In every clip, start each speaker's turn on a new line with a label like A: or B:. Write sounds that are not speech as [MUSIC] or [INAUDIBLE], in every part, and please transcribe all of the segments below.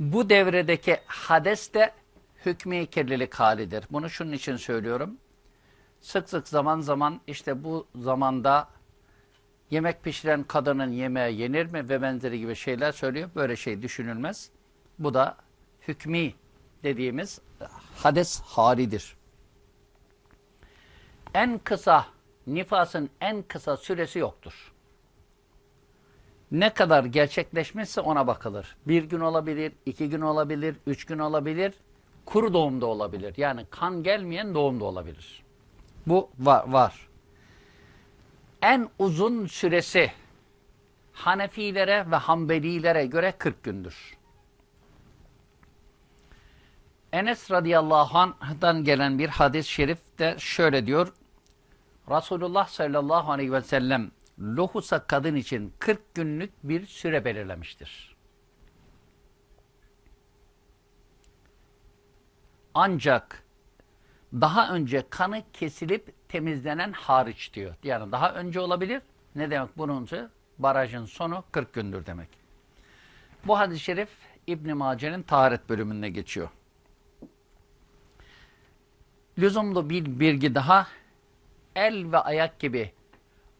A: Bu devredeki hades de hükmü kirlilik halidir. Bunu şunun için söylüyorum. Sık sık zaman zaman işte bu zamanda yemek pişiren kadının yemeği yenir mi ve benzeri gibi şeyler söylüyor. Böyle şey düşünülmez. Bu da hükmü dediğimiz hades halidir. En kısa, nifasın en kısa süresi yoktur. Ne kadar gerçekleşmişse ona bakılır. Bir gün olabilir, iki gün olabilir, üç gün olabilir, kuru doğumda olabilir. Yani kan gelmeyen doğumda olabilir. Bu var. var. En uzun süresi Hanefilere ve Hanbelilere göre 40 gündür. Enes radıyallahu anh'dan gelen bir hadis-i şerif de şöyle diyor. Resulullah sallallahu aleyhi ve sellem lohusa kadın için 40 günlük bir süre belirlemiştir. Ancak daha önce kanı kesilip temizlenen hariç diyor. Yani daha önce olabilir. Ne demek bunun Barajın sonu 40 gündür demek. Bu hadis-i şerif İbn Mace'nin taharet bölümünde geçiyor. Lüzumlu bir bilgi daha el ve ayak gibi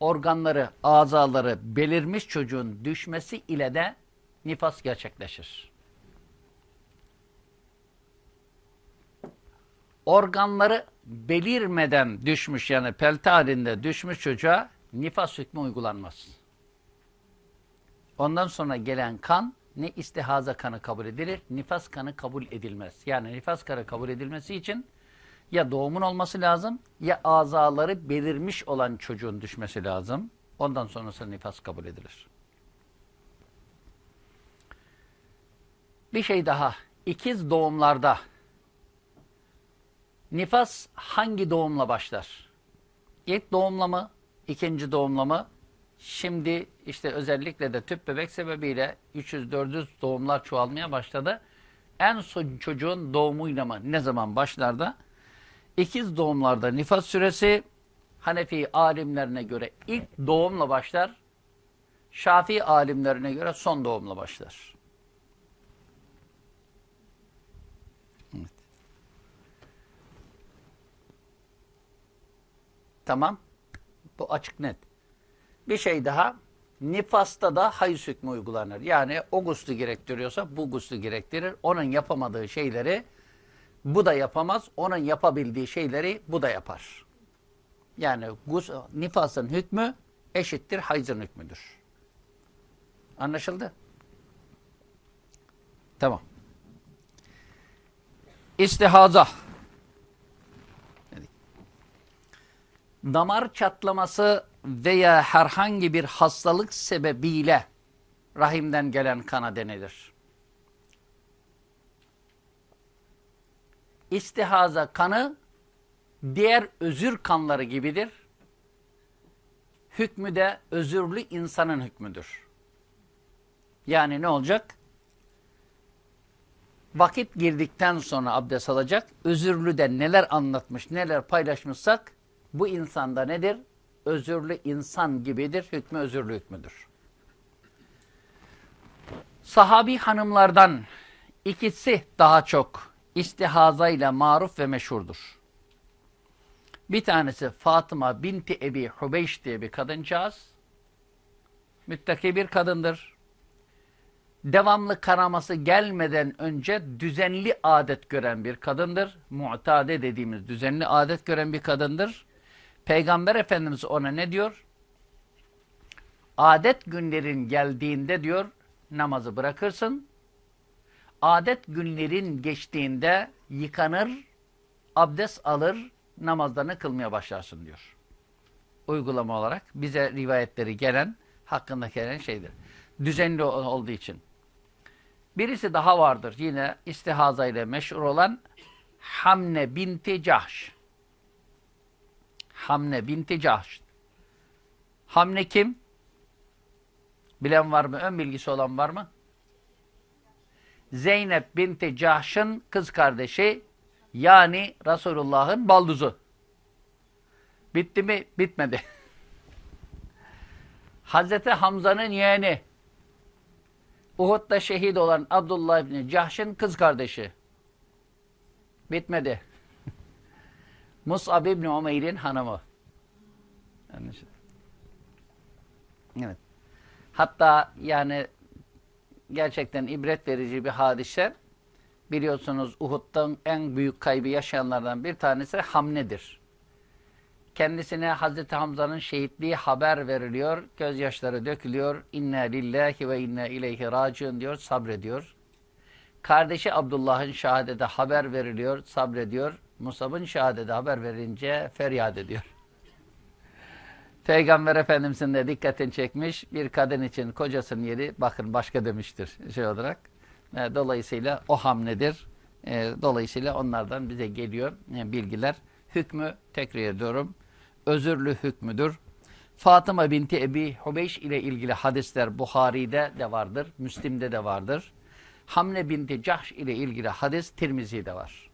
A: organları, azaları belirmiş çocuğun düşmesi ile de nifas gerçekleşir. Organları belirmeden düşmüş yani pelte halinde düşmüş çocuğa nifas hükmü uygulanmaz. Ondan sonra gelen kan ne istihaza kanı kabul edilir, nifas kanı kabul edilmez. Yani nifas kanı kabul edilmesi için ya doğumun olması lazım ya azaları belirmiş olan çocuğun düşmesi lazım. Ondan sonrası nifas kabul edilir. Bir şey daha. İkiz doğumlarda nifas hangi doğumla başlar? İlk doğumla mı? İkinci doğumla mı? Şimdi işte özellikle de tüp bebek sebebiyle 300-400 doğumlar çoğalmaya başladı. En son çocuğun doğumuyla mı? Ne zaman başlar da? İkiz doğumlarda nifas süresi Hanefi alimlerine göre ilk doğumla başlar. Şafii alimlerine göre son doğumla başlar. Evet. Tamam. Bu açık net. Bir şey daha. Nifasta da hayız hükmü uygulanır. Yani o guslu gerektiriyorsa bu guslu gerektirir. Onun yapamadığı şeyleri bu da yapamaz. Onun yapabildiği şeyleri bu da yapar. Yani nifasın hükmü eşittir hayzın hükmüdür. Anlaşıldı? Tamam. İstihaza. Damar çatlaması veya herhangi bir hastalık sebebiyle rahimden gelen kana denilir. İstihaza kanı diğer özür kanları gibidir. Hükmü de özürlü insanın hükmüdür. Yani ne olacak? Vakit girdikten sonra abdest alacak. Özürlü de neler anlatmış, neler paylaşmışsak bu insanda nedir? Özürlü insan gibidir. Hükmü özürlü hükmüdür. Sahabi hanımlardan ikisi daha çok istihazayla maruf ve meşhurdur. Bir tanesi Fatıma binti Ebi Hubeyş diye bir kadıncağız. Müttaki bir kadındır. Devamlı karaması gelmeden önce düzenli adet gören bir kadındır. Mu'tade dediğimiz düzenli adet gören bir kadındır. Peygamber Efendimiz ona ne diyor? Adet günlerin geldiğinde diyor namazı bırakırsın adet günlerin geçtiğinde yıkanır, abdest alır, namazlarını kılmaya başlarsın diyor. Uygulama olarak bize rivayetleri gelen, hakkında gelen şeydir. Düzenli olduğu için. Birisi daha vardır yine istihaza ile meşhur olan Hamne binti Cahş. Hamne binti Cahş. Hamne kim? Bilen var mı? Ön bilgisi olan var mı? Zeynep binti Cahş'ın kız kardeşi yani Resulullah'ın balduzu. Bitti mi? Bitmedi. [LAUGHS] Hazreti Hamza'nın yeğeni. Uhud'da şehit olan Abdullah İbni Cahş'ın kız kardeşi. Bitmedi. [LAUGHS] Mus'ab İbni Umeyr'in hanımı. Evet. Hatta yani gerçekten ibret verici bir hadise. Biliyorsunuz Uhud'dan en büyük kaybı yaşayanlardan bir tanesi Hamne'dir. Kendisine Hazreti Hamza'nın şehitliği haber veriliyor. Gözyaşları dökülüyor. İnna lillahi ve inna ileyhi raciun diyor. Sabrediyor. Kardeşi Abdullah'ın şehadete haber veriliyor. Sabrediyor. Musab'ın şehadete haber verince feryat ediyor. Peygamber Efendimiz'in de dikkatini çekmiş. Bir kadın için kocasının yeri bakın başka demiştir şey olarak. E, dolayısıyla o hamledir. E, dolayısıyla onlardan bize geliyor e, bilgiler. Hükmü tekrar ediyorum. Özürlü hükmüdür. Fatıma binti Ebi Hubeyş ile ilgili hadisler Buhari'de de vardır. Müslim'de de vardır. Hamle binti Cahş ile ilgili hadis Tirmizi'de var.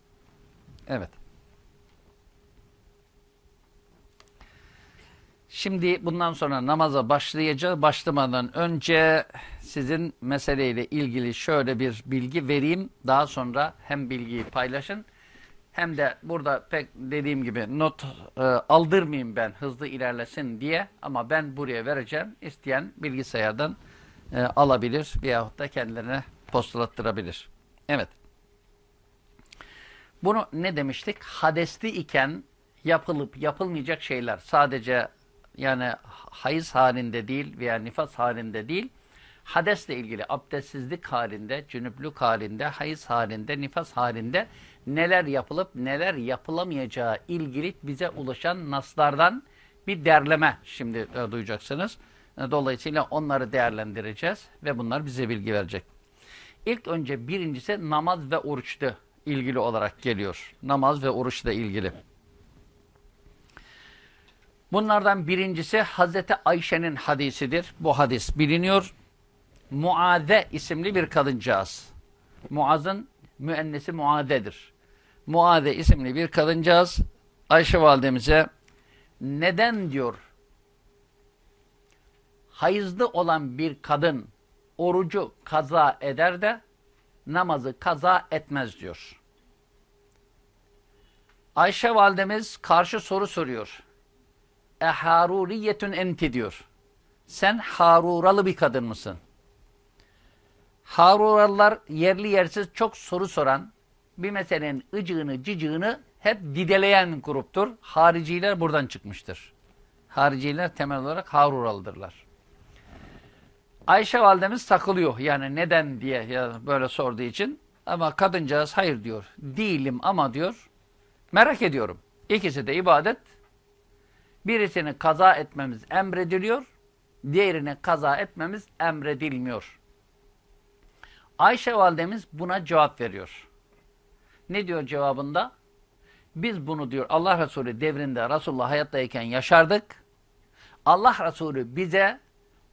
A: Evet. Şimdi bundan sonra namaza başlayacağız. Başlamadan önce sizin meseleyle ilgili şöyle bir bilgi vereyim. Daha sonra hem bilgiyi paylaşın hem de burada pek dediğim gibi not e, aldırmayayım ben hızlı ilerlesin diye. Ama ben buraya vereceğim. İsteyen bilgisayardan e, alabilir veyahut da kendilerine postalattırabilir. Evet. Bunu ne demiştik? Hadesli iken yapılıp yapılmayacak şeyler sadece yani hayız halinde değil veya nifas halinde değil, hadesle ilgili abdestsizlik halinde, cünüplük halinde, hayız halinde, nifas halinde neler yapılıp neler yapılamayacağı ilgili bize ulaşan naslardan bir derleme şimdi e, duyacaksınız. E, dolayısıyla onları değerlendireceğiz ve bunlar bize bilgi verecek. İlk önce birincisi namaz ve oruçta ilgili olarak geliyor. Namaz ve oruçla ilgili. Bunlardan birincisi Hazreti Ayşe'nin hadisidir. Bu hadis biliniyor. Muade isimli bir kadıncağız. Muaz'ın müennesi Muade'dir. Muade isimli bir kadıncağız Ayşe validemize neden diyor hayızlı olan bir kadın orucu kaza eder de namazı kaza etmez diyor. Ayşe validemiz karşı soru soruyor. E haruriyetün enti diyor. Sen haruralı bir kadın mısın? Haruralılar yerli yersiz çok soru soran, bir meselenin ıcığını cicığını hep dideleyen gruptur. Hariciler buradan çıkmıştır. Hariciler temel olarak Haruralıdırlar. Ayşe validemiz takılıyor. Yani neden diye ya böyle sorduğu için. Ama kadıncağız hayır diyor. Değilim ama diyor. Merak ediyorum. İkisi de ibadet. Birisini kaza etmemiz emrediliyor. Diğerini kaza etmemiz emredilmiyor. Ayşe validemiz buna cevap veriyor. Ne diyor cevabında? Biz bunu diyor Allah Resulü devrinde Resulullah hayattayken yaşardık. Allah Resulü bize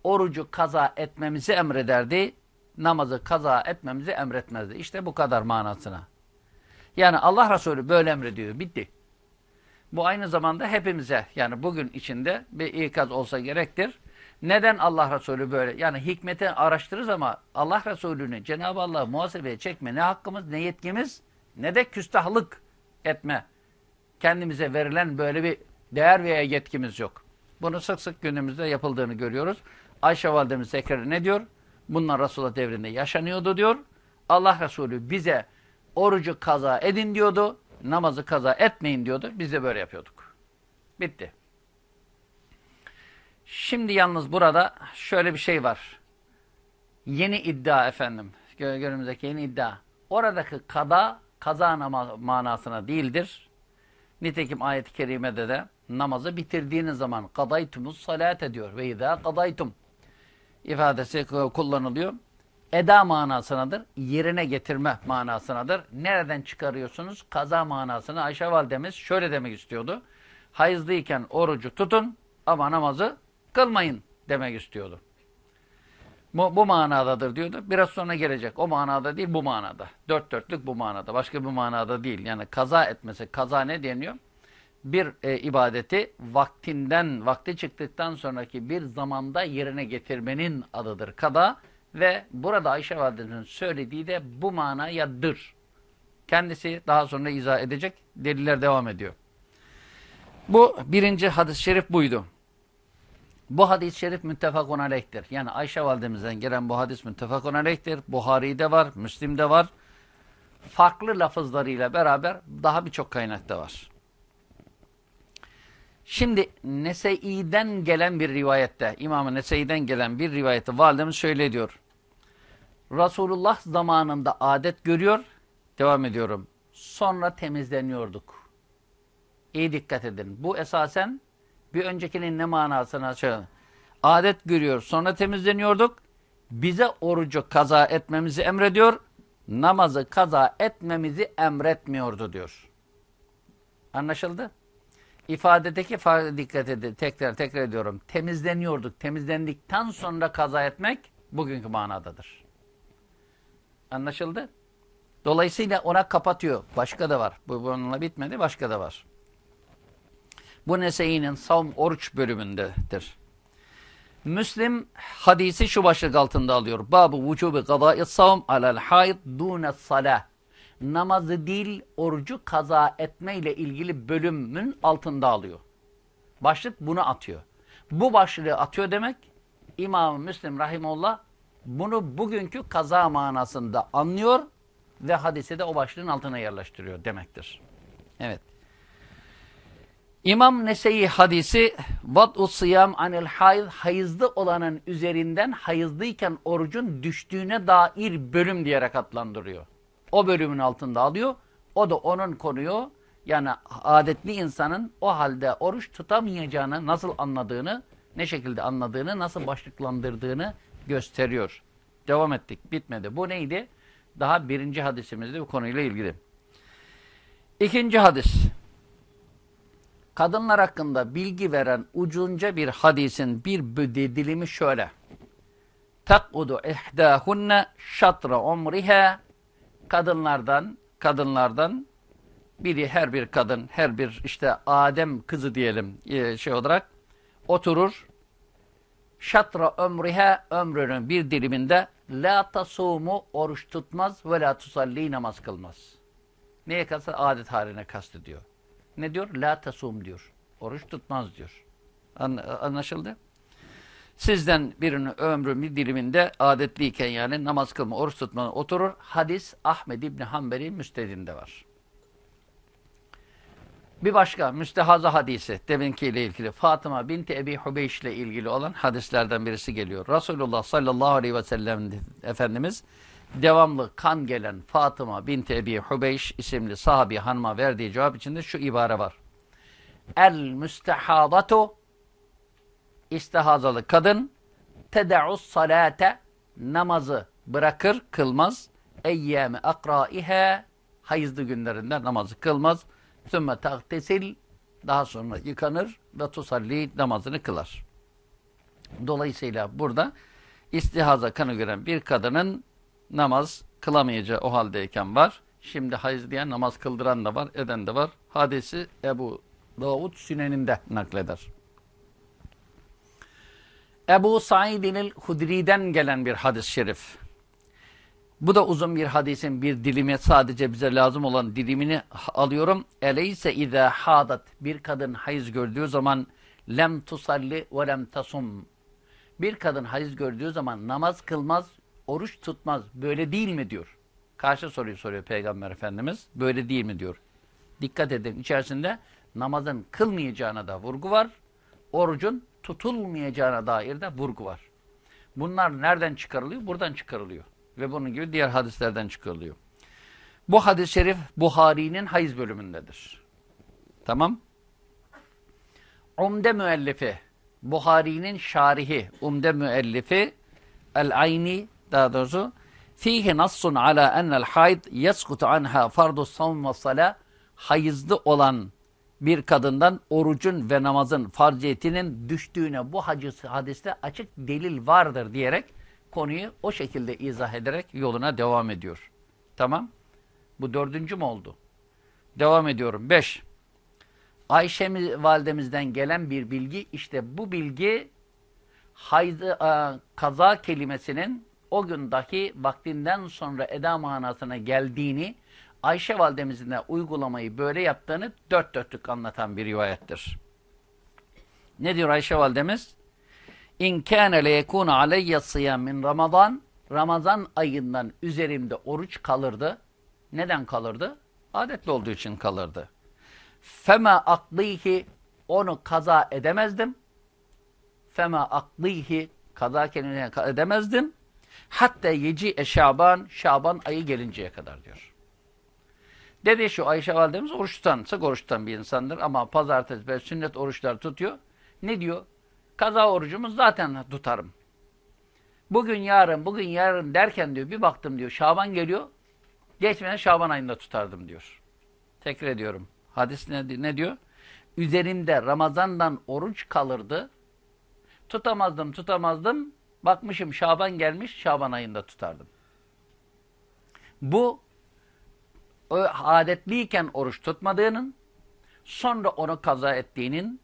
A: orucu kaza etmemizi emrederdi. Namazı kaza etmemizi emretmezdi. İşte bu kadar manasına. Yani Allah Resulü böyle emrediyor. Bitti. Bu aynı zamanda hepimize yani bugün içinde bir ikaz olsa gerektir. Neden Allah Resulü böyle? Yani hikmeti araştırırız ama Allah Resulü'nü Cenab-ı Allah muhasebeye çekme ne hakkımız ne yetkimiz ne de küstahlık etme. Kendimize verilen böyle bir değer veya yetkimiz yok. Bunu sık sık günümüzde yapıldığını görüyoruz. Ayşe validemiz tekrar ne diyor? Bunlar Resulullah devrinde yaşanıyordu diyor. Allah Resulü bize orucu kaza edin diyordu. Namazı kaza etmeyin diyordu. Biz de böyle yapıyorduk. Bitti. Şimdi yalnız burada şöyle bir şey var. Yeni iddia efendim. Günümüzdeki yeni iddia. Oradaki kada kaza manasına değildir. Nitekim ayet-i kerimede de namazı bitirdiğiniz zaman kadaytumuz salat ediyor. Ve idâ kadaytum ifadesi kullanılıyor. Eda manasınadır. Yerine getirme manasınadır. Nereden çıkarıyorsunuz? Kaza manasını Ayşe validemiz şöyle demek istiyordu. Hayızlıyken orucu tutun ama namazı kılmayın demek istiyordu. Bu, bu manadadır diyordu. Biraz sonra gelecek. O manada değil bu manada. Dört dörtlük bu manada. Başka bir manada değil. Yani kaza etmesi. Kaza ne deniyor? Bir e, ibadeti vaktinden, vakti çıktıktan sonraki bir zamanda yerine getirmenin adıdır. Kada Ve burada Ayşe validemizin söylediği de bu manayadır. Kendisi daha sonra izah edecek. Deliller devam ediyor. Bu birinci hadis-i şerif buydu. Bu hadis-i şerif müttefakun aleyhtir. Yani Ayşe validemizden gelen bu hadis müttefakun aleyhtir. Buhari'de var, Müslim'de var. Farklı lafızlarıyla beraber daha birçok kaynakta var. Şimdi Nese'i'den gelen bir rivayette, İmam-ı Nese'i'den gelen bir rivayette validemiz şöyle diyor. Resulullah zamanında adet görüyor, devam ediyorum. Sonra temizleniyorduk. İyi dikkat edin. Bu esasen bir öncekinin ne manasına şey. Adet görüyor, sonra temizleniyorduk. Bize orucu kaza etmemizi emrediyor, namazı kaza etmemizi emretmiyordu diyor. Anlaşıldı? İfadedeki farkı dikkat edin. Tekrar tekrar ediyorum. Temizleniyorduk. Temizlendikten sonra kaza etmek bugünkü manadadır. Anlaşıldı? Dolayısıyla ona kapatıyor. Başka da var. Bu bununla bitmedi. Başka da var. Bu Nese'inin savm oruç bölümündedir. Müslim hadisi şu başlık altında alıyor. Babu vücubi gadâ'i savm alel haid dûne salah. Namazı değil orucu kaza etmeyle ilgili bölümün altında alıyor. Başlık bunu atıyor. Bu başlığı atıyor demek İmam-ı Müslim Rahimullah bunu bugünkü kaza manasında anlıyor ve hadise de o başlığın altına yerleştiriyor demektir. Evet. İmam Nese'yi hadisi Vad'u sıyam anil hayz hayızlı olanın üzerinden hayızlıyken orucun düştüğüne dair bölüm diyerek adlandırıyor. O bölümün altında alıyor. O da onun konuyu yani adetli insanın o halde oruç tutamayacağını nasıl anladığını, ne şekilde anladığını, nasıl başlıklandırdığını gösteriyor. Devam ettik. Bitmedi. Bu neydi? Daha birinci hadisimizde bu konuyla ilgili. İkinci hadis. Kadınlar hakkında bilgi veren ucunca bir hadisin bir dilimi şöyle. Takudu ihdahunne şatra umriha kadınlardan kadınlardan biri her bir kadın her bir işte Adem kızı diyelim e, şey olarak oturur şatra ömrihe ömrünün bir diliminde la tasumu oruç tutmaz ve la tusalli namaz kılmaz. Neye kastı? Adet haline kastediyor. Ne diyor? La tasum diyor. Oruç tutmaz diyor. Anlaşıldı? Sizden birinin ömrü bir diliminde adetliyken yani namaz kılma, oruç tutma oturur. Hadis Ahmed İbni Hanbel'in müstedinde var. Bir başka müstehaza hadisi deminkiyle ilgili Fatıma binti Ebi Hubeyş ile ilgili olan hadislerden birisi geliyor. Resulullah sallallahu aleyhi ve sellem Efendimiz devamlı kan gelen Fatıma binti Ebi Hubeyş isimli sahabi hanıma verdiği cevap içinde şu ibare var. El müstehadatu istihazalı kadın tede'us salate namazı bırakır, kılmaz. Eyyâme akrâihe hayızlı günlerinde namazı kılmaz. Sümme tagtesil daha sonra yıkanır ve tusalli namazını kılar. Dolayısıyla burada istihaza kanı gören bir kadının namaz kılamayacağı o haldeyken var. Şimdi hayız diyen namaz kıldıran da var, eden de var. Hadisi Ebu Davud Sünen'inde nakleder. Ebu Said'in Hudri'den gelen bir hadis-i şerif. Bu da uzun bir hadisin bir dilimi sadece bize lazım olan dilimini alıyorum. Eleyse izâ hadat bir kadın hayız gördüğü zaman lem tusalli ve lem tasum. Bir kadın hayız gördüğü zaman namaz kılmaz, oruç tutmaz. Böyle değil mi diyor. Karşı soruyu soruyor Peygamber Efendimiz. Böyle değil mi diyor. Dikkat edin içerisinde namazın kılmayacağına da vurgu var. Orucun tutulmayacağına dair de vurgu var. Bunlar nereden çıkarılıyor? Buradan çıkarılıyor. Ve bunun gibi diğer hadislerden çıkarılıyor. Bu hadis-i şerif Buhari'nin hayız bölümündedir. Tamam. Umde müellifi, Buhari'nin şarihi, umde müellifi, el-ayni daha doğrusu, fihi nassun ala ennel hayd yeskutu anha fardu savm ve salah, hayızlı olan bir kadından orucun ve namazın farziyetinin düştüğüne bu hadiste açık delil vardır diyerek konuyu o şekilde izah ederek yoluna devam ediyor. Tamam. Bu dördüncü mü oldu? Devam ediyorum. Beş. Ayşe validemizden gelen bir bilgi. işte bu bilgi haydı, kaza kelimesinin o gün dahi vaktinden sonra eda manasına geldiğini Ayşe validemizin de uygulamayı böyle yaptığını dört dörtlük anlatan bir rivayettir. Ne diyor Ayşe validemiz? İn kâne le yekûne aleyye sıyam min Ramazan Ramazan ayından üzerimde oruç kalırdı. Neden kalırdı? Adetli olduğu için kalırdı. Fema aklihi onu kaza edemezdim. Fema aklihi kaza kelimesini edemezdim. Hatta yeci e Şaban, Şaban ayı gelinceye kadar diyor. Dedi şu Ayşe validemiz oruç tutan, sık oruç tutan bir insandır ama pazartesi ve sünnet oruçlar tutuyor. Ne diyor? Kaza orucumuz zaten tutarım. Bugün yarın, bugün yarın derken diyor bir baktım diyor Şaban geliyor. Geçmeden Şaban ayında tutardım diyor. Tekrar ediyorum. Hadis ne, ne diyor? Üzerimde Ramazan'dan oruç kalırdı. Tutamazdım, tutamazdım. Bakmışım Şaban gelmiş, Şaban ayında tutardım. Bu o adetliyken oruç tutmadığının, sonra onu kaza ettiğinin,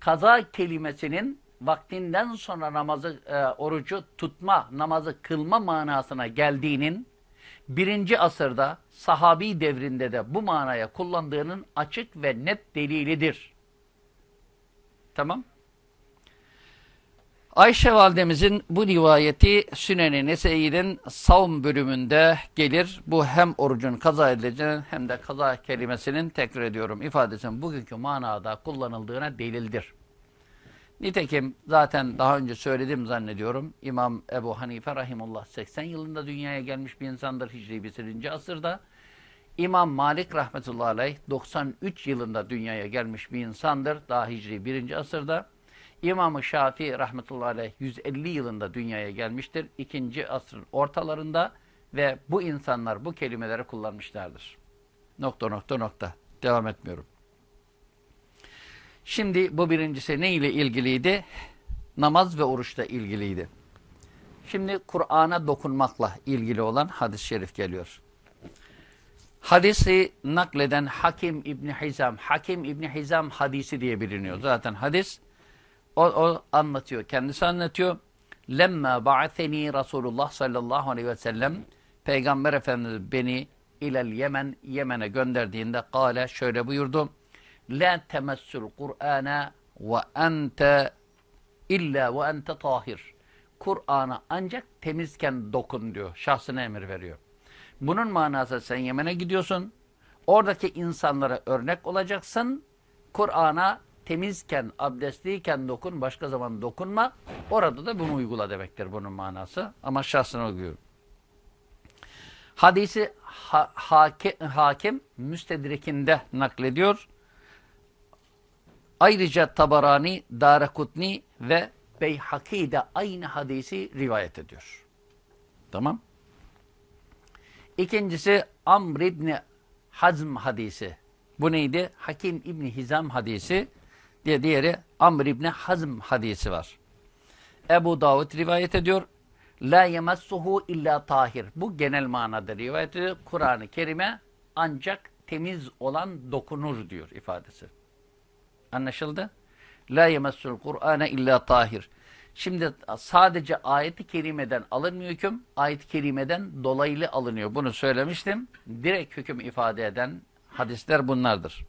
A: kaza kelimesinin vaktinden sonra namazı, e, orucu tutma, namazı kılma manasına geldiğinin, birinci asırda sahabi devrinde de bu manaya kullandığının açık ve net delilidir. Tamam. Ayşe validemizin bu rivayeti Sünen-i Nese'nin savun bölümünde gelir. Bu hem orucun kaza edileceğinin hem de kaza kelimesinin tekrar ediyorum ifadesinin bugünkü manada kullanıldığına delildir. Nitekim zaten daha önce söyledim zannediyorum. İmam Ebu Hanife Rahimullah 80 yılında dünyaya gelmiş bir insandır Hicri 1. asırda. İmam Malik Rahmetullahi Aleyh 93 yılında dünyaya gelmiş bir insandır. Daha Hicri 1. asırda. İmam-ı Şafii Rahmetullahi Aleyh 150 yılında dünyaya gelmiştir. 2. asrın ortalarında ve bu insanlar bu kelimeleri kullanmışlardır. Nokta nokta nokta. Devam etmiyorum. Şimdi bu birincisi ne ile ilgiliydi? Namaz ve oruçla ilgiliydi. Şimdi Kur'an'a dokunmakla ilgili olan hadis-i şerif geliyor. Hadisi nakleden Hakim İbni Hizam, Hakim İbni Hizam hadisi diye biliniyor. Zaten hadis o, o anlatıyor, kendisi anlatıyor. Lemma ba'atheni Resulullah sallallahu aleyhi ve sellem Peygamber Efendimiz beni ilel Yemen, Yemen'e gönderdiğinde kâle şöyle buyurdu. La temessul Kur'ana ve ente illa ve ente tahir. Kur'an'a ancak temizken dokun diyor. Şahsına emir veriyor. Bunun manası sen Yemen'e gidiyorsun. Oradaki insanlara örnek olacaksın. Kur'an'a temizken, abdestliyken dokun, başka zaman dokunma. Orada da bunu uygula demektir bunun manası. Ama şahsına uyguyor. Hadisi ha hakim, hakim müstedrikinde naklediyor. Ayrıca Tabarani, Darakutni ve Beyhaki de aynı hadisi rivayet ediyor. Tamam. İkincisi Amr İbni Hazm hadisi. Bu neydi? Hakim İbni Hizam hadisi. Diye diğeri Amr İbni Hazm hadisi var. Ebu Davud rivayet ediyor. La yemessuhu illa tahir. Bu genel manada rivayet ediyor. Kur'an-ı Kerim'e ancak temiz olan dokunur diyor ifadesi. Anlaşıldı? La yemessul Kur'ane illa tahir. Şimdi sadece ayet-i kerimeden alınmıyor hüküm, ayet-i kerimeden dolaylı alınıyor. Bunu söylemiştim. Direkt hüküm ifade eden hadisler bunlardır.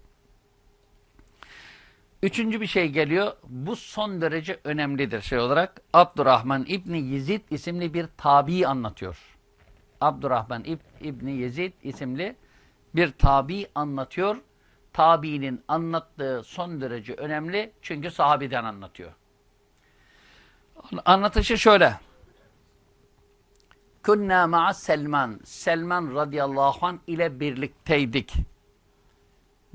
A: Üçüncü bir şey geliyor. Bu son derece önemlidir şey olarak. Abdurrahman İbni Yezid isimli bir tabi anlatıyor. Abdurrahman İb İbni Yezid isimli bir tabi anlatıyor. Tabiinin anlattığı son derece önemli çünkü sahabeden anlatıyor. Anlatışı şöyle. Kunna ma'a Selman. Selman radıyallahu an ile birlikteydik.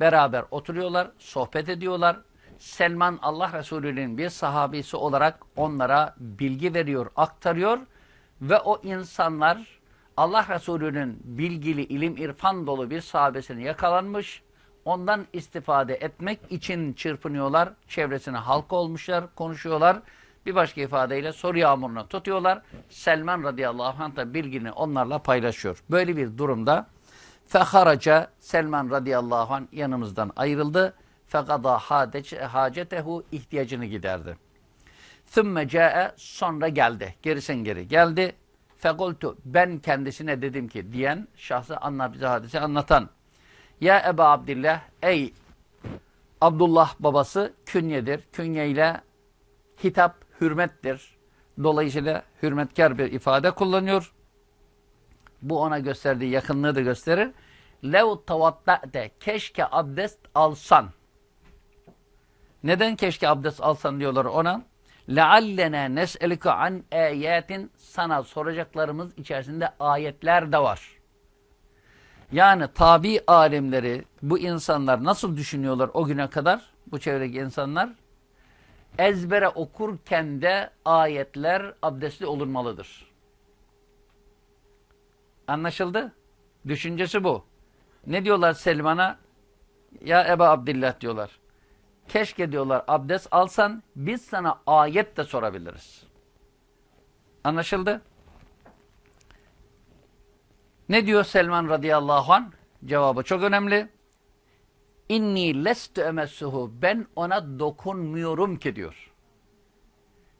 A: Beraber oturuyorlar, sohbet ediyorlar. Selman Allah Resulü'nün bir sahabesi olarak onlara bilgi veriyor, aktarıyor ve o insanlar Allah Resulü'nün bilgili, ilim, irfan dolu bir sahabesini yakalanmış, ondan istifade etmek için çırpınıyorlar, çevresine halk olmuşlar, konuşuyorlar. Bir başka ifadeyle soru yağmuruna tutuyorlar. Selman radıyallahu anh da bilgini onlarla paylaşıyor. Böyle bir durumda feharaca Selman radıyallahu anh yanımızdan ayrıldı fekada hacetehu ihtiyacını giderdi. Thümme ca'e sonra geldi. Gerisin geri geldi. Fekultu ben kendisine dedim ki diyen şahsı anla bize hadise anlatan. Ya Eba Abdillah ey Abdullah babası künyedir. Künye ile hitap hürmettir. Dolayısıyla hürmetkar bir ifade kullanıyor. Bu ona gösterdiği yakınlığı da gösterir. Lev tavatta'te keşke abdest alsan. Neden keşke abdest alsan diyorlar ona? leallena nes'eluke an ayatin sana soracaklarımız içerisinde ayetler de var. Yani tabi alimleri bu insanlar nasıl düşünüyorlar o güne kadar bu çevredeki insanlar ezbere okurken de ayetler abdestli olunmalıdır. Anlaşıldı? Düşüncesi bu. Ne diyorlar Selman'a? Ya Eba Abdillah diyorlar. Keşke diyorlar abdest alsan biz sana ayet de sorabiliriz. Anlaşıldı? Ne diyor Selman radıyallahu an? Cevabı çok önemli. İnni lestu emessuhu. Ben ona dokunmuyorum ki diyor.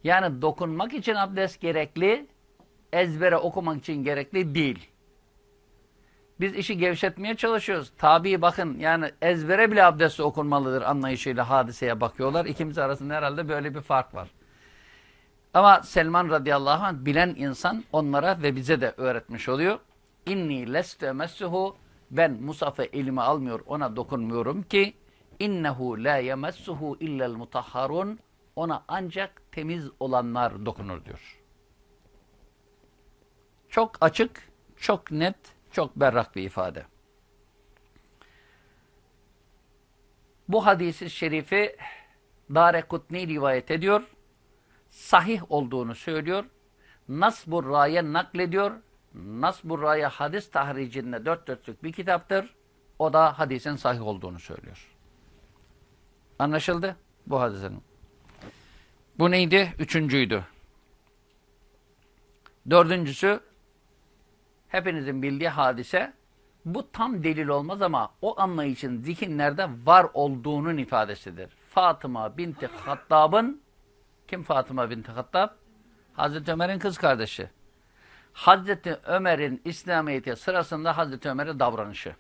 A: Yani dokunmak için abdest gerekli, ezbere okumak için gerekli değil. Biz işi gevşetmeye çalışıyoruz. Tabi bakın yani ezbere bile abdesti okunmalıdır anlayışıyla hadiseye bakıyorlar. İkimiz arasında herhalde böyle bir fark var. Ama Selman radıyallahu anh bilen insan onlara ve bize de öğretmiş oluyor. İnni lestu emessuhu ben Musaf'ı elime almıyor ona dokunmuyorum ki innehu la yemessuhu illel mutahharun ona ancak temiz olanlar dokunur diyor. Çok açık, çok net, çok berrak bir ifade. Bu hadisi şerifi Darekutni rivayet ediyor. Sahih olduğunu söylüyor. Nasbur Ra'ya naklediyor. Nasbur Ra'ya hadis tahricinde dört dörtlük bir kitaptır. O da hadisin sahih olduğunu söylüyor. Anlaşıldı bu hadisin. Bu neydi? Üçüncüydü. Dördüncüsü hepinizin bildiği hadise bu tam delil olmaz ama o anlayışın zihinlerde var olduğunun ifadesidir. Fatıma binti Hattab'ın kim Fatıma binti Hattab? Hazreti Ömer'in kız kardeşi. Hazreti Ömer'in İslamiyet'e sırasında Hazreti Ömer'e davranışı.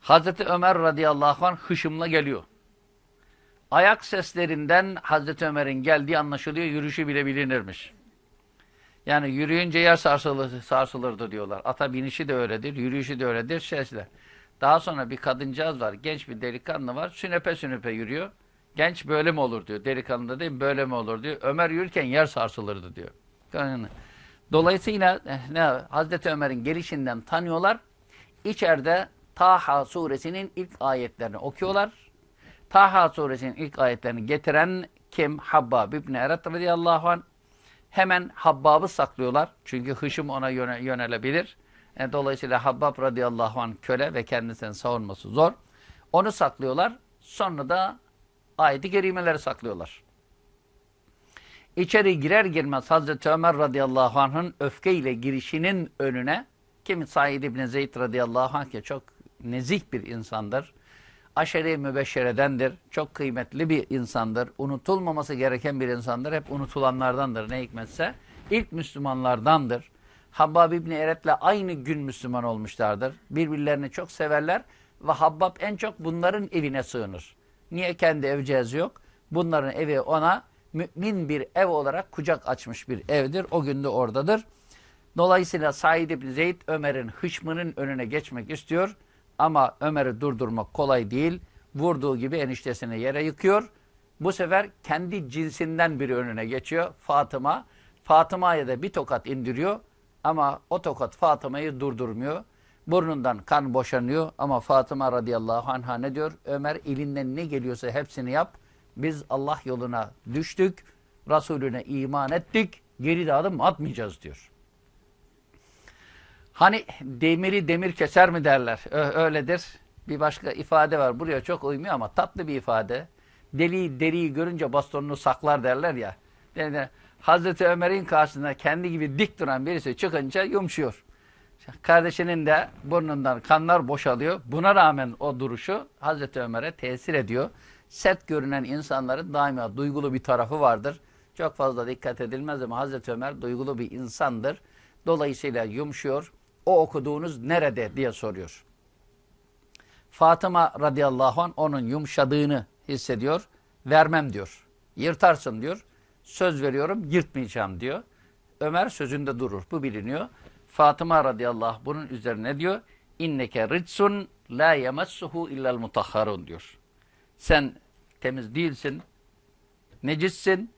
A: Hazreti Ömer radıyallahu anh hışımla geliyor. Ayak seslerinden Hazreti Ömer'in geldiği anlaşılıyor, yürüyüşü bile bilinirmiş. Yani yürüyünce yer sarsılır, sarsılırdı diyorlar. Ata binişi de öyledir, yürüyüşü de öyledir, sesle. Daha sonra bir kadıncağız var, genç bir delikanlı var, sünepe sünepe yürüyor. Genç böyle mi olur diyor, delikanlı da değil böyle mi olur diyor. Ömer yürürken yer sarsılırdı diyor. Dolayısıyla eh, ne, Hazreti Ömer'in gelişinden tanıyorlar. İçeride Taha suresinin ilk ayetlerini okuyorlar. Taha suresinin ilk ayetlerini getiren kim? Habbab İbni Eret radıyallahu anh. Hemen Habbab'ı saklıyorlar. Çünkü hışım ona yöne, yönelebilir. E, dolayısıyla Habbab radıyallahu anh köle ve kendisini savunması zor. Onu saklıyorlar. Sonra da ayeti kerimeleri saklıyorlar. İçeri girer girmez Hazreti Ömer radıyallahu anh'ın öfkeyle girişinin önüne kimi Said İbni Zeyd radıyallahu anh ki çok nezih bir insandır. Aşere-i mübeşşeredendir. Çok kıymetli bir insandır. Unutulmaması gereken bir insandır. Hep unutulanlardandır ne hikmetse. İlk Müslümanlardandır. Habbab İbni Eret'le aynı gün Müslüman olmuşlardır. Birbirlerini çok severler ve Habbab en çok bunların evine sığınır. Niye kendi evcihazı yok? Bunların evi ona mümin bir ev olarak kucak açmış bir evdir. O günde oradadır. Dolayısıyla Said İbni Zeyd Ömer'in hışmının önüne geçmek istiyor. Ama Ömer'i durdurmak kolay değil. Vurduğu gibi eniştesini yere yıkıyor. Bu sefer kendi cinsinden biri önüne geçiyor. Fatıma. Fatıma'ya da bir tokat indiriyor. Ama o tokat Fatıma'yı durdurmuyor. Burnundan kan boşanıyor. Ama Fatıma radıyallahu anh'a ne diyor? Ömer elinden ne geliyorsa hepsini yap. Biz Allah yoluna düştük. Resulüne iman ettik. Geri adım atmayacağız diyor. Hani demiri demir keser mi derler. Öyledir. Bir başka ifade var. Buraya çok uymuyor ama tatlı bir ifade. Deli deriyi görünce bastonunu saklar derler ya. Yani Hazreti Ömer'in karşısında kendi gibi dik duran birisi çıkınca yumuşuyor. Kardeşinin de burnundan kanlar boşalıyor. Buna rağmen o duruşu Hazreti Ömer'e tesir ediyor. Sert görünen insanların daima duygulu bir tarafı vardır. Çok fazla dikkat edilmez ama Hazreti Ömer duygulu bir insandır Dolayısıyla yumuşuyor. O okuduğunuz nerede diye soruyor. Fatıma radıyallahu anh onun yumuşadığını hissediyor. Vermem diyor. Yırtarsın diyor. Söz veriyorum yırtmayacağım diyor. Ömer sözünde durur. Bu biliniyor. Fatıma radıyallahu anh bunun üzerine diyor. İnneke ritsun la yemessuhu illel mutahharun diyor. Sen temiz değilsin, necissin.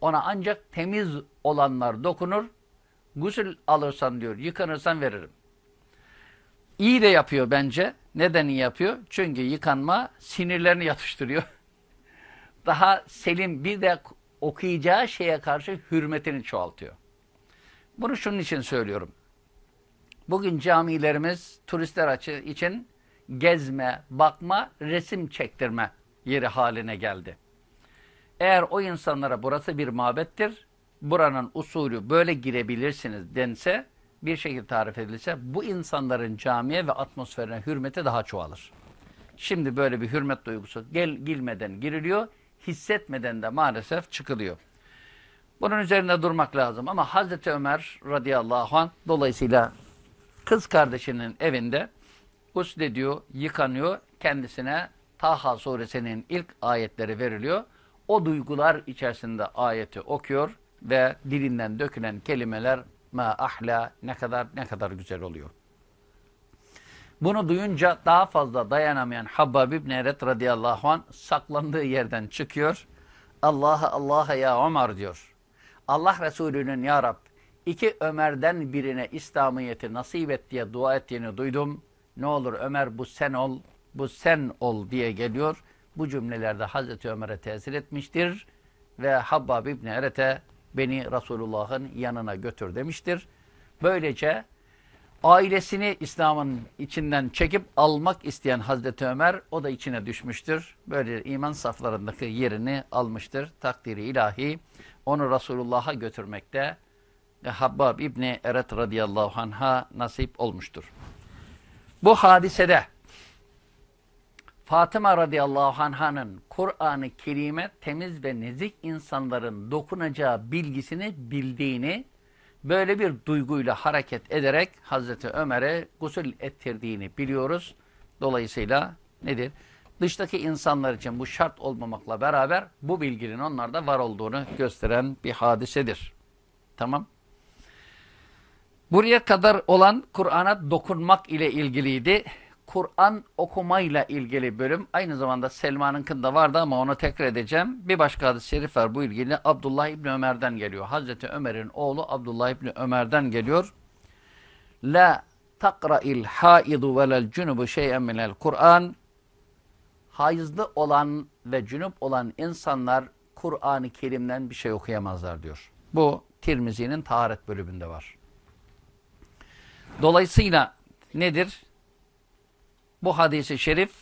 A: Ona ancak temiz olanlar dokunur. Gusül alırsan diyor, yıkanırsan veririm. İyi de yapıyor bence. Neden iyi yapıyor? Çünkü yıkanma sinirlerini yatıştırıyor. [LAUGHS] Daha selim bir de okuyacağı şeye karşı hürmetini çoğaltıyor. Bunu şunun için söylüyorum. Bugün camilerimiz turistler için gezme, bakma, resim çektirme yeri haline geldi. Eğer o insanlara burası bir mabettir, buranın usulü böyle girebilirsiniz dense, bir şekilde tarif edilse bu insanların camiye ve atmosferine hürmeti daha çoğalır. Şimdi böyle bir hürmet duygusu gel girmeden giriliyor, hissetmeden de maalesef çıkılıyor. Bunun üzerinde durmak lazım ama Hazreti Ömer radıyallahu anh dolayısıyla kız kardeşinin evinde guslediyor, yıkanıyor, kendisine Taha suresinin ilk ayetleri veriliyor. O duygular içerisinde ayeti okuyor ve dilinden dökülen kelimeler ma ahla ne kadar ne kadar güzel oluyor. Bunu duyunca daha fazla dayanamayan Habbab İbn Eret radıyallahu anh saklandığı yerden çıkıyor. Allah'a Allah'a ya Ömer diyor. Allah Resulü'nün ya Rab iki Ömer'den birine İslamiyet'i nasip et diye dua ettiğini duydum. Ne olur Ömer bu sen ol, bu sen ol diye geliyor. Bu cümlelerde Hazreti Ömer'e tesir etmiştir. Ve Habbab İbni Eret'e beni Resulullah'ın yanına götür demiştir. Böylece ailesini İslam'ın içinden çekip almak isteyen Hazreti Ömer o da içine düşmüştür. Böyle iman saflarındaki yerini almıştır. Takdiri ilahi onu Resulullah'a götürmekte Habbab İbni Eret radıyallahu anh'a nasip olmuştur. Bu hadisede Fatıma radıyallahu anh'ın Kur'an-ı Kerim'e temiz ve nezik insanların dokunacağı bilgisini bildiğini, böyle bir duyguyla hareket ederek Hazreti Ömer'e gusül ettirdiğini biliyoruz. Dolayısıyla nedir? Dıştaki insanlar için bu şart olmamakla beraber bu bilginin onlarda var olduğunu gösteren bir hadisedir. Tamam. Buraya kadar olan Kur'an'a dokunmak ile ilgiliydi. Kur'an okumayla ilgili bölüm. Aynı zamanda Selman'ınkında vardı ama onu tekrar edeceğim. Bir başka hadis-i şerif var bu ilgili. Abdullah İbni Ömer'den geliyor. Hazreti Ömer'in oğlu Abdullah İbni Ömer'den geliyor. La takra'il haidu velel cunubu şey'en minel Kur'an. Hayızlı olan ve cünüp olan insanlar Kur'an-ı Kerim'den bir şey okuyamazlar diyor. Bu Tirmizi'nin taharet bölümünde var. Dolayısıyla nedir? Bu hadisi şerif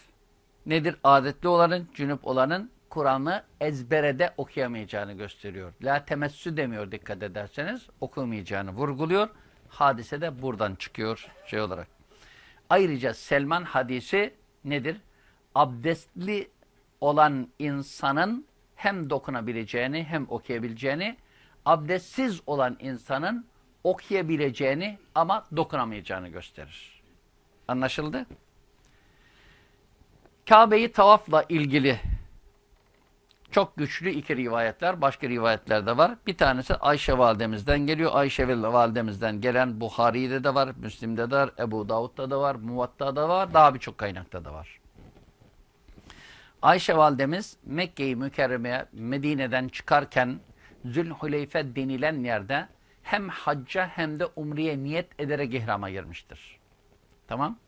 A: nedir? Adetli olanın, cünüp olanın Kur'an'ı ezberede okuyamayacağını gösteriyor. La temessü demiyor dikkat ederseniz. Okumayacağını vurguluyor. Hadise de buradan çıkıyor şey olarak. Ayrıca Selman hadisi nedir? Abdestli olan insanın hem dokunabileceğini hem okuyabileceğini, abdestsiz olan insanın okuyabileceğini ama dokunamayacağını gösterir. Anlaşıldı? Kabe'yi tavafla ilgili çok güçlü iki rivayetler, başka rivayetler de var. Bir tanesi Ayşe validemizden geliyor. Ayşe validemizden gelen Buhari'de de var, Müslim'de de var, Ebu Davud'da da var, Muvatta'da da var, daha birçok kaynakta da var. Ayşe validemiz Mekke-i Mükerreme'ye Medine'den çıkarken Zülhuleyfe denilen yerde hem hacca hem de umreye niyet ederek ihrama girmiştir. Tamam.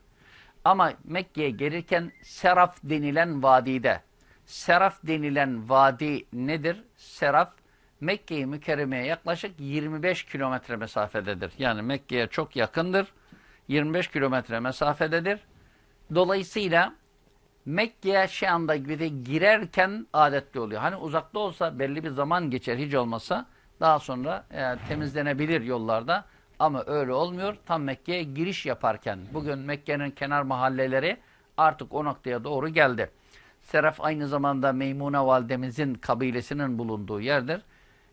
A: Ama Mekke'ye gelirken Seraf denilen vadide, Seraf denilen vadi nedir? Seraf, Mekke-i Mükerreme'ye yaklaşık 25 kilometre mesafededir. Yani Mekke'ye çok yakındır. 25 kilometre mesafededir. Dolayısıyla Mekke'ye şu anda girerken adetli oluyor. Hani uzakta olsa belli bir zaman geçer hiç olmasa daha sonra e, temizlenebilir yollarda. Ama öyle olmuyor. Tam Mekke'ye giriş yaparken bugün Mekke'nin kenar mahalleleri artık o noktaya doğru geldi. Seraf aynı zamanda Meymune validemizin kabilesinin bulunduğu yerdir.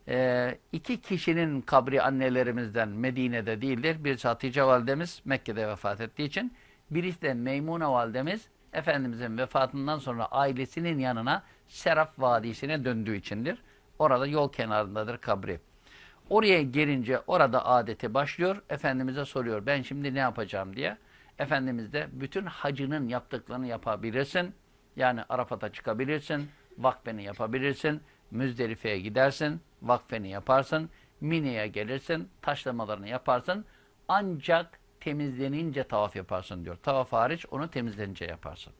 A: e, iki kişinin kabri annelerimizden Medine'de değildir. Birisi Hatice validemiz Mekke'de vefat ettiği için. Birisi de Meymune validemiz Efendimizin vefatından sonra ailesinin yanına Seraf Vadisi'ne döndüğü içindir. Orada yol kenarındadır kabri. Oraya gelince orada adeti başlıyor. Efendimiz'e soruyor ben şimdi ne yapacağım diye. Efendimiz de bütün hacının yaptıklarını yapabilirsin. Yani Arafat'a çıkabilirsin, vakfeni yapabilirsin, Müzdelife'ye gidersin, vakfeni yaparsın, Mine'ye gelirsin, taşlamalarını yaparsın. Ancak temizlenince tavaf yaparsın diyor. Tavaf hariç onu temizlenince yaparsın.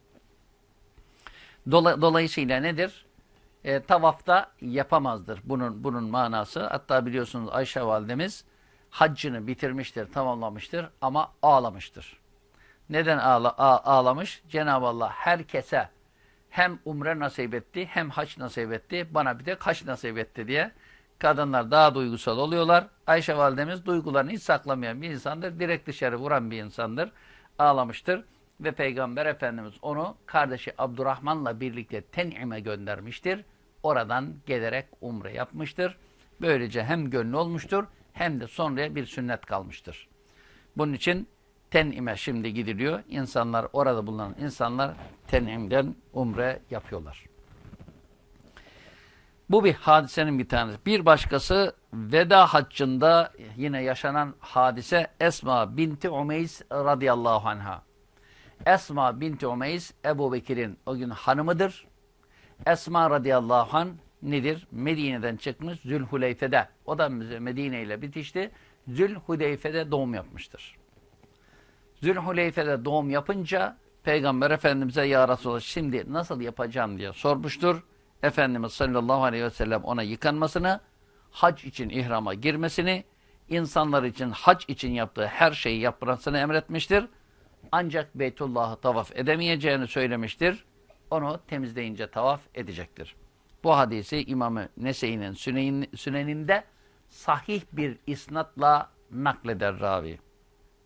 A: dolayısıyla nedir? E, tavafta yapamazdır bunun bunun manası. Hatta biliyorsunuz Ayşe validemiz haccını bitirmiştir, tamamlamıştır ama ağlamıştır. Neden ağla, ağlamış? Cenab-ı Allah herkese hem umre nasip etti hem haç nasip etti. Bana bir de haç nasip etti diye kadınlar daha duygusal oluyorlar. Ayşe validemiz duygularını hiç saklamayan bir insandır. Direkt dışarı vuran bir insandır. Ağlamıştır. Ve Peygamber Efendimiz onu kardeşi Abdurrahman'la birlikte Ten'ime göndermiştir. Oradan gelerek umre yapmıştır. Böylece hem gönlü olmuştur hem de sonraya bir sünnet kalmıştır. Bunun için Ten'ime şimdi gidiliyor. İnsanlar orada bulunan insanlar Ten'im'den umre yapıyorlar. Bu bir hadisenin bir tanesi. Bir başkası veda haccında yine yaşanan hadise Esma binti Umeys radıyallahu anha. Esma binti Umeys Ebu Bekir'in o gün hanımıdır. Esma radıyallahu anh nedir? Medine'den çıkmış Zülhuleyfe'de. O da Medine ile bitişti. Zülhuleyfe'de doğum yapmıştır. Zülhuleyfe'de doğum yapınca Peygamber Efendimiz'e ya Resulallah şimdi nasıl yapacağım diye sormuştur. Efendimiz sallallahu aleyhi ve sellem ona yıkanmasını, hac için ihrama girmesini, insanlar için hac için yaptığı her şeyi yapmasını emretmiştir. Ancak Beytullah'ı tavaf edemeyeceğini söylemiştir. Onu temizleyince tavaf edecektir. Bu hadisi İmam-ı Nese'inin Süneninde sahih bir isnatla nakleder ravi.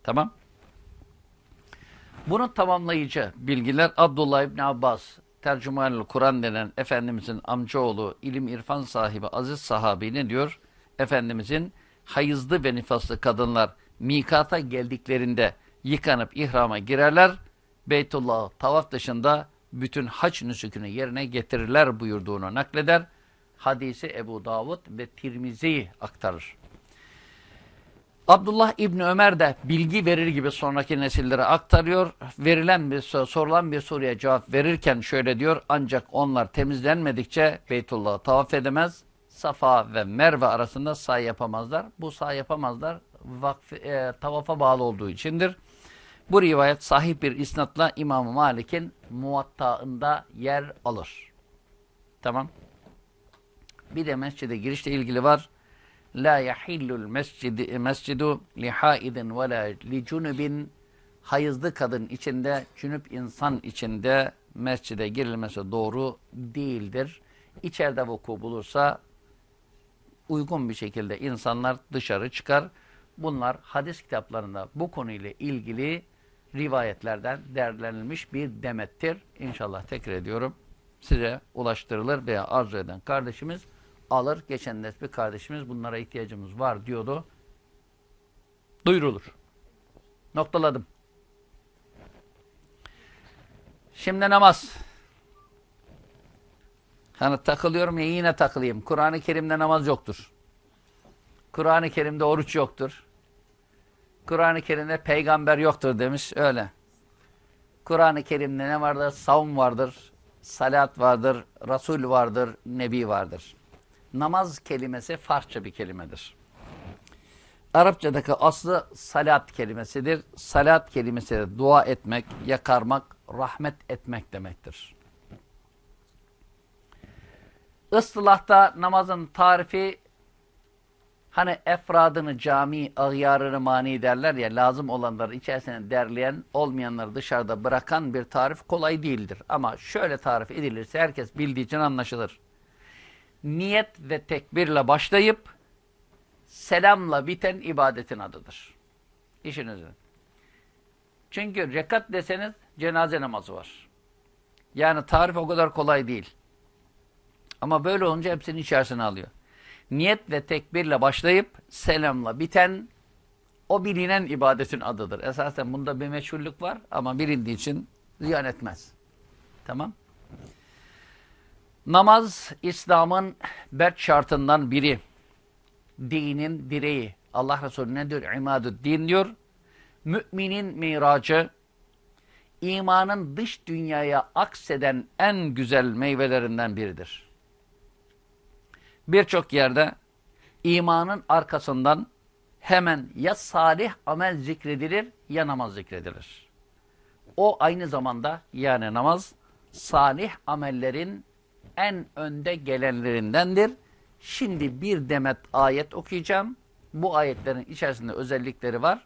A: Tamam. Bunu tamamlayıcı bilgiler Abdullah İbni Abbas, tercümanül Kur'an denen Efendimizin amcaoğlu, ilim irfan sahibi aziz sahabi ne diyor? Efendimizin hayızlı ve nifaslı kadınlar mikata geldiklerinde yıkanıp ihrama girerler. Beytullah tavaf dışında bütün haç nüsükünü yerine getirirler buyurduğunu nakleder. Hadisi Ebu Davud ve Tirmizi aktarır. Abdullah İbni Ömer de bilgi verir gibi sonraki nesillere aktarıyor. Verilen bir sorulan bir soruya cevap verirken şöyle diyor. Ancak onlar temizlenmedikçe Beytullah'ı tavaf edemez. Safa ve Merve arasında say yapamazlar. Bu say yapamazlar vakf, e, tavafa bağlı olduğu içindir. Bu rivayet sahih bir isnatla İmam Malik'in muvattaında yer alır. Tamam. Bir de mescide girişle ilgili var. La yahillul mescidi, mescidu li haidin ve la li cunubin hayızlı kadın içinde, cünüp insan içinde mescide girilmesi doğru değildir. İçeride vuku bulursa uygun bir şekilde insanlar dışarı çıkar. Bunlar hadis kitaplarında bu konuyla ilgili rivayetlerden değerlendirilmiş bir demettir. İnşallah tekrar ediyorum size ulaştırılır veya arzu eden kardeşimiz alır. Geçen de bir kardeşimiz bunlara ihtiyacımız var diyordu. Duyurulur. Noktaladım. Şimdi namaz. Hani takılıyorum ya yine takılayım. Kur'an-ı Kerim'de namaz yoktur. Kur'an-ı Kerim'de oruç yoktur. Kur'an-ı Kerim'de peygamber yoktur demiş. Öyle. Kur'an-ı Kerim'de ne vardır? Savun vardır. Salat vardır. Resul vardır. Nebi vardır namaz kelimesi Farsça bir kelimedir. Arapçadaki aslı salat kelimesidir. Salat kelimesi de dua etmek, yakarmak, rahmet etmek demektir. Istılahta namazın tarifi hani efradını cami, ağyarını mani derler ya lazım olanları içerisine derleyen, olmayanları dışarıda bırakan bir tarif kolay değildir. Ama şöyle tarif edilirse herkes bildiği için anlaşılır niyet ve tekbirle başlayıp selamla biten ibadetin adıdır. İşinizin. Çünkü rekat deseniz cenaze namazı var. Yani tarif o kadar kolay değil. Ama böyle olunca hepsini içerisine alıyor. Niyet ve tekbirle başlayıp selamla biten o bilinen ibadetin adıdır. Esasen bunda bir meşhullük var ama bilindiği için ziyan etmez. Tamam. Namaz İslam'ın bet şartından biri. Dinin direği. Allah Resulü ne diyor? İmadü din diyor. Müminin miracı, imanın dış dünyaya akseden en güzel meyvelerinden biridir. Birçok yerde imanın arkasından hemen ya salih amel zikredilir ya namaz zikredilir. O aynı zamanda yani namaz salih amellerin en önde gelenlerindendir. Şimdi bir demet ayet okuyacağım. Bu ayetlerin içerisinde özellikleri var.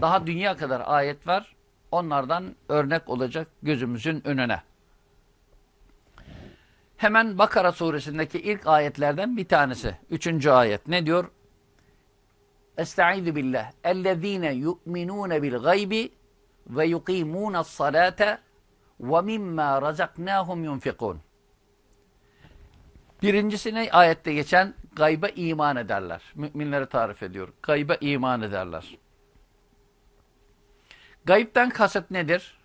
A: Daha dünya kadar ayet var. Onlardan örnek olacak gözümüzün önüne. Hemen Bakara suresindeki ilk ayetlerden bir tanesi. Üçüncü ayet. Ne diyor? Estaizu billah. Ellezine yu'minune bil gaybi ve yuqimune salate ve mimma razaknahum yunfikun. Birincisine ayette geçen gayba iman ederler. Müminleri tarif ediyor. Gayba iman ederler. Gayipten kasıt nedir?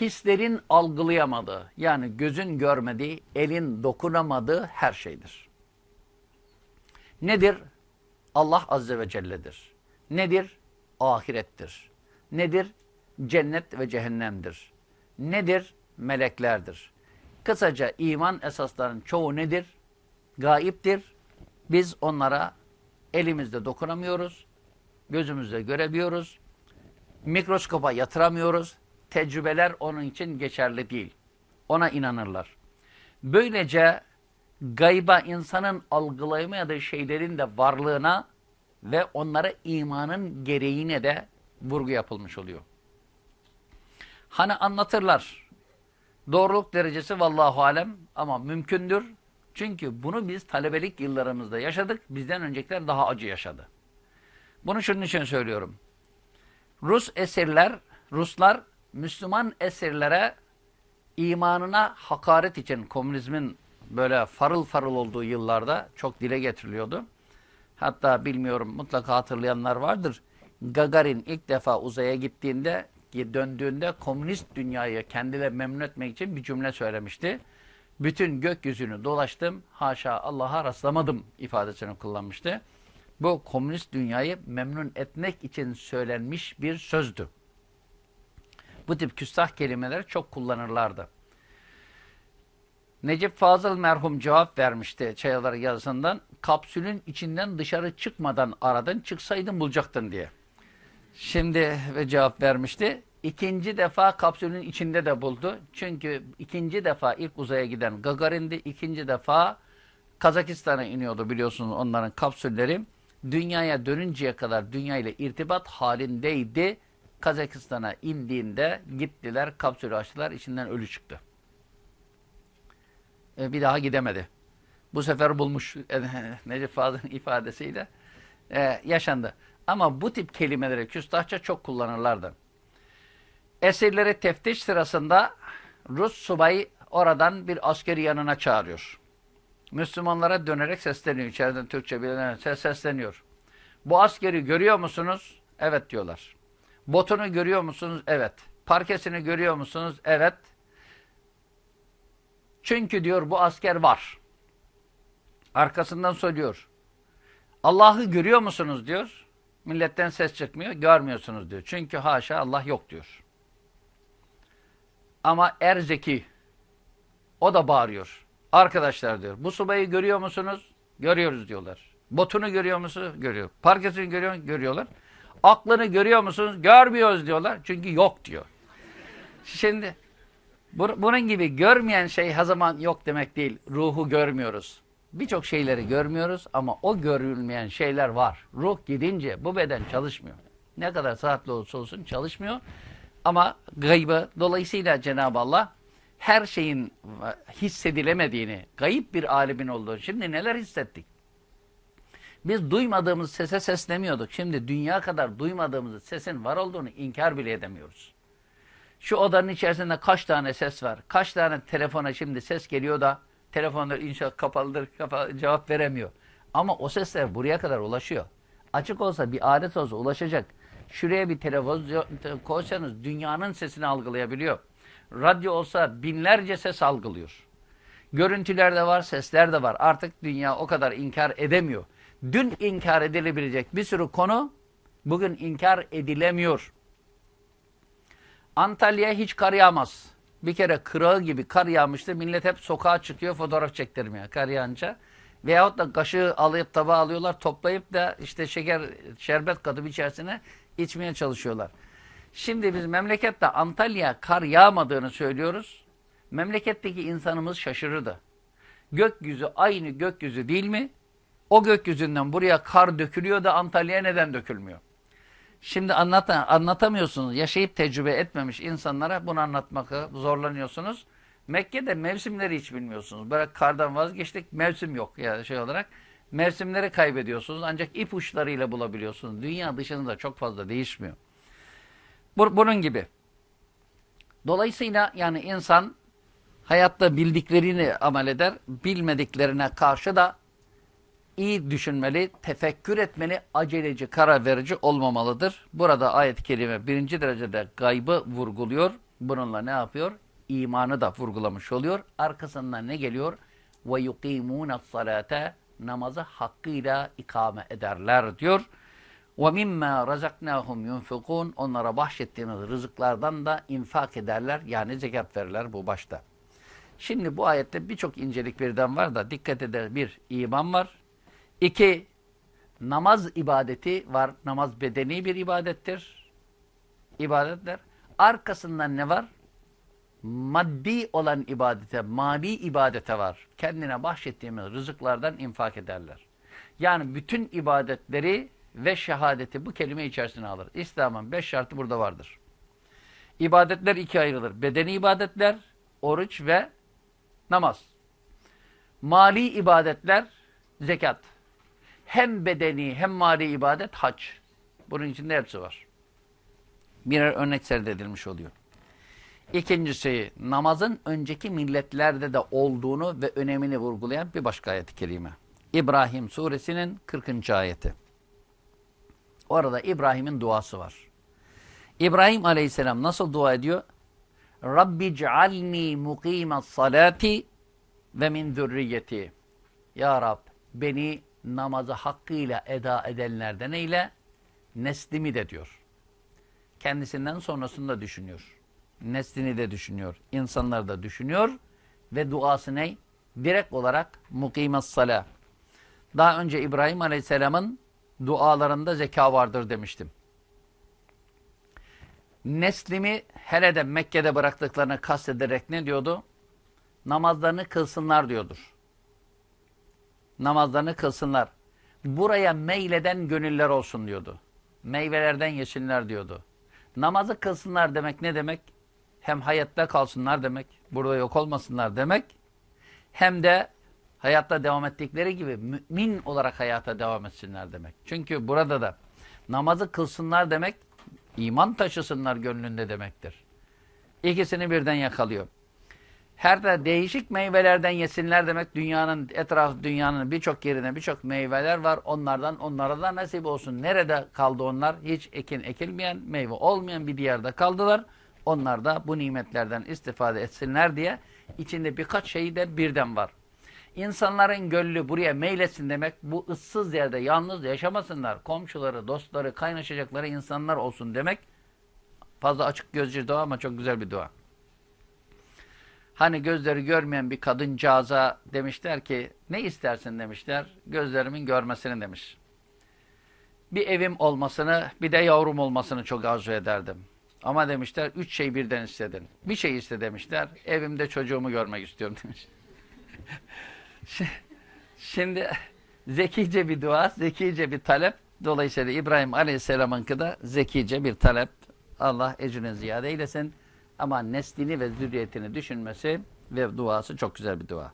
A: Hislerin algılayamadığı, yani gözün görmediği, elin dokunamadığı her şeydir. Nedir? Allah Azze ve Celle'dir. Nedir? Ahirettir. Nedir? Cennet ve cehennemdir. Nedir? Meleklerdir. Kısaca iman esaslarının çoğu nedir? Gaiptir. Biz onlara elimizde dokunamıyoruz, gözümüzle görebiliyoruz, mikroskopa yatıramıyoruz. Tecrübeler onun için geçerli değil. Ona inanırlar. Böylece gayba insanın algılayamadığı şeylerin de varlığına ve onlara imanın gereğine de vurgu yapılmış oluyor. Hani anlatırlar. Doğruluk derecesi vallahu alem ama mümkündür. Çünkü bunu biz talebelik yıllarımızda yaşadık. Bizden öncekiler daha acı yaşadı. Bunu şunun için söylüyorum. Rus esirler, Ruslar Müslüman esirlere imanına hakaret için komünizmin böyle farıl farıl olduğu yıllarda çok dile getiriliyordu. Hatta bilmiyorum mutlaka hatırlayanlar vardır. Gagarin ilk defa uzaya gittiğinde döndüğünde komünist dünyayı kendine memnun etmek için bir cümle söylemişti. Bütün gökyüzünü dolaştım, haşa Allah'a rastlamadım ifadesini kullanmıştı. Bu komünist dünyayı memnun etmek için söylenmiş bir sözdü. Bu tip küstah kelimeleri çok kullanırlardı. Necip Fazıl merhum cevap vermişti Çayalar yazısından. Kapsülün içinden dışarı çıkmadan aradın, çıksaydın bulacaktın diye. Şimdi ve cevap vermişti. İkinci defa kapsülün içinde de buldu. Çünkü ikinci defa ilk uzaya giden Gagarin'di. ikinci defa Kazakistan'a iniyordu biliyorsunuz onların kapsülleri. Dünyaya dönünceye kadar dünya ile irtibat halindeydi. Kazakistan'a indiğinde gittiler, kapsülü açtılar, içinden ölü çıktı. E, bir daha gidemedi. Bu sefer bulmuş [LAUGHS] Necip Fazıl'ın ifadesiyle e, yaşandı. Ama bu tip kelimeleri küstahça çok kullanırlardı. Esirleri teftiş sırasında Rus subayı oradan bir askeri yanına çağırıyor. Müslümanlara dönerek sesleniyor. İçeriden Türkçe bilen sesleniyor. Bu askeri görüyor musunuz? Evet diyorlar. Botunu görüyor musunuz? Evet. Parkesini görüyor musunuz? Evet. Çünkü diyor bu asker var. Arkasından söylüyor. Allah'ı görüyor musunuz diyor. Milletten ses çıkmıyor. Görmüyorsunuz diyor. Çünkü haşa Allah yok diyor. Ama er zeki. O da bağırıyor. Arkadaşlar diyor. Bu subayı görüyor musunuz? Görüyoruz diyorlar. Botunu görüyor musunuz? Görüyor. Parkesini görüyor Görüyorlar. Aklını görüyor musunuz? Görmüyoruz diyorlar. Çünkü yok diyor. Şimdi bunun gibi görmeyen şey her zaman yok demek değil. Ruhu görmüyoruz. Birçok şeyleri görmüyoruz ama o görülmeyen şeyler var. Ruh gidince bu beden çalışmıyor. Ne kadar saatli olursa olsun çalışmıyor. Ama gaybı dolayısıyla Cenab-ı Allah her şeyin hissedilemediğini, gayip bir alimin olduğunu. Şimdi neler hissettik? Biz duymadığımız sese seslemiyorduk. Şimdi dünya kadar duymadığımız sesin var olduğunu inkar bile edemiyoruz. Şu odanın içerisinde kaç tane ses var? Kaç tane telefona şimdi ses geliyor da Telefonlar inşallah kapalıdır, kapalı, cevap veremiyor. Ama o sesler buraya kadar ulaşıyor. Açık olsa bir alet olsa ulaşacak. Şuraya bir telefon koysanız dünyanın sesini algılayabiliyor. Radyo olsa binlerce ses algılıyor. Görüntüler de var, sesler de var. Artık dünya o kadar inkar edemiyor. Dün inkar edilebilecek bir sürü konu bugün inkar edilemiyor. Antalya'ya hiç kar yağmaz. Bir kere kırağı gibi kar yağmıştı. Millet hep sokağa çıkıyor fotoğraf çektirmeye kar yağınca. Veyahut da kaşığı alıp tabağa alıyorlar toplayıp da işte şeker, şerbet katıp içerisine içmeye çalışıyorlar. Şimdi biz memlekette Antalya kar yağmadığını söylüyoruz. Memleketteki insanımız şaşırırdı. Gökyüzü aynı gökyüzü değil mi? O gökyüzünden buraya kar dökülüyor da Antalya'ya neden dökülmüyor? Şimdi anlat, anlatamıyorsunuz. Yaşayıp tecrübe etmemiş insanlara bunu anlatmakı zorlanıyorsunuz. Mekke'de mevsimleri hiç bilmiyorsunuz. Böyle kardan vazgeçtik, mevsim yok yani şey olarak. Mevsimleri kaybediyorsunuz ancak ipuçlarıyla bulabiliyorsunuz. Dünya dışında çok fazla değişmiyor. Bunun gibi. Dolayısıyla yani insan hayatta bildiklerini amel eder, bilmediklerine karşı da iyi düşünmeli, tefekkür etmeli, aceleci, karar verici olmamalıdır. Burada ayet-i kerime birinci derecede gaybı vurguluyor. Bununla ne yapıyor? İmanı da vurgulamış oluyor. Arkasından ne geliyor? Yukimûne salate namazı hakkıyla ikame ederler diyor. Mimma razaknahum yunfikun onlara bahşettiğimiz rızıklardan da infak ederler yani zekat verirler bu başta. Şimdi bu ayette birçok incelik birden var da dikkat eder bir iman var. İki namaz ibadeti var. Namaz bedeni bir ibadettir. İbadetler. Arkasından ne var? Maddi olan ibadete, mali ibadete var. Kendine bahşettiğimiz rızıklardan infak ederler. Yani bütün ibadetleri ve şehadeti bu kelime içerisine alır. İslam'ın beş şartı burada vardır. İbadetler iki ayrılır. Bedeni ibadetler, oruç ve namaz. Mali ibadetler, zekat. Hem bedeni hem mali ibadet hac. Bunun içinde hepsi var. Birer örnek serdedilmiş oluyor. İkincisi namazın önceki milletlerde de olduğunu ve önemini vurgulayan bir başka ayet-i kerime. İbrahim suresinin 40. ayeti. Orada İbrahim'in duası var. İbrahim aleyhisselam nasıl dua ediyor? Rabbi cealni mukimas salati ve min zürriyeti. Ya Rab beni namazı hakkıyla eda edenlerden eyle, neslimi de diyor. Kendisinden sonrasını da düşünüyor. Neslini de düşünüyor. İnsanları da düşünüyor. Ve duası ne? Direkt olarak mukimas salah. Daha önce İbrahim Aleyhisselam'ın dualarında zeka vardır demiştim. Neslimi hele de Mekke'de bıraktıklarını kastederek ne diyordu? Namazlarını kılsınlar diyordur. Namazlarını kılsınlar. Buraya meyleden gönüller olsun diyordu. Meyvelerden yesinler diyordu. Namazı kılsınlar demek ne demek? Hem hayatta kalsınlar demek, burada yok olmasınlar demek. Hem de hayatta devam ettikleri gibi mümin olarak hayata devam etsinler demek. Çünkü burada da namazı kılsınlar demek, iman taşısınlar gönlünde demektir. İkisini birden yakalıyor. Her de değişik meyvelerden yesinler demek dünyanın etrafı dünyanın birçok yerine birçok meyveler var. Onlardan onlara da nasip olsun. Nerede kaldı onlar? Hiç ekin ekilmeyen, meyve olmayan bir yerde kaldılar. Onlar da bu nimetlerden istifade etsinler diye içinde birkaç şey de birden var. İnsanların gönlü buraya meyletsin demek bu ıssız yerde yalnız yaşamasınlar. Komşuları, dostları, kaynaşacakları insanlar olsun demek. Fazla açık gözcü dua ama çok güzel bir dua. Hani gözleri görmeyen bir kadıncağıza demişler ki ne istersin demişler. Gözlerimin görmesini demiş. Bir evim olmasını bir de yavrum olmasını çok arzu ederdim. Ama demişler üç şey birden istedin. Bir şey iste demişler. Evimde çocuğumu görmek istiyorum demiş. [LAUGHS] Şimdi zekice bir dua, zekice bir talep. Dolayısıyla İbrahim Aleyhisselam'ınki da zekice bir talep. Allah ecrini ziyade eylesin. Ama neslini ve zürriyetini düşünmesi ve duası çok güzel bir dua.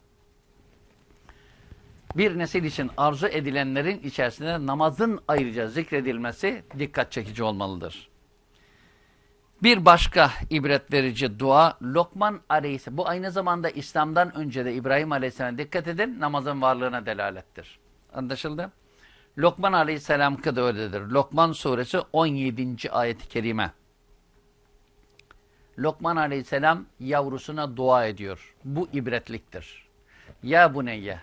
A: Bir nesil için arzu edilenlerin içerisinde namazın ayrıca zikredilmesi dikkat çekici olmalıdır. Bir başka ibret verici dua Lokman Aleyhisselam. Bu aynı zamanda İslam'dan önce de İbrahim Aleyhisselam'a dikkat edin namazın varlığına delalettir. Anlaşıldı? Lokman Aleyhisselam da öyledir. Lokman suresi 17. ayet-i kerime. Lokman Aleyhisselam yavrusuna dua ediyor. Bu ibretliktir. Ya buneyye,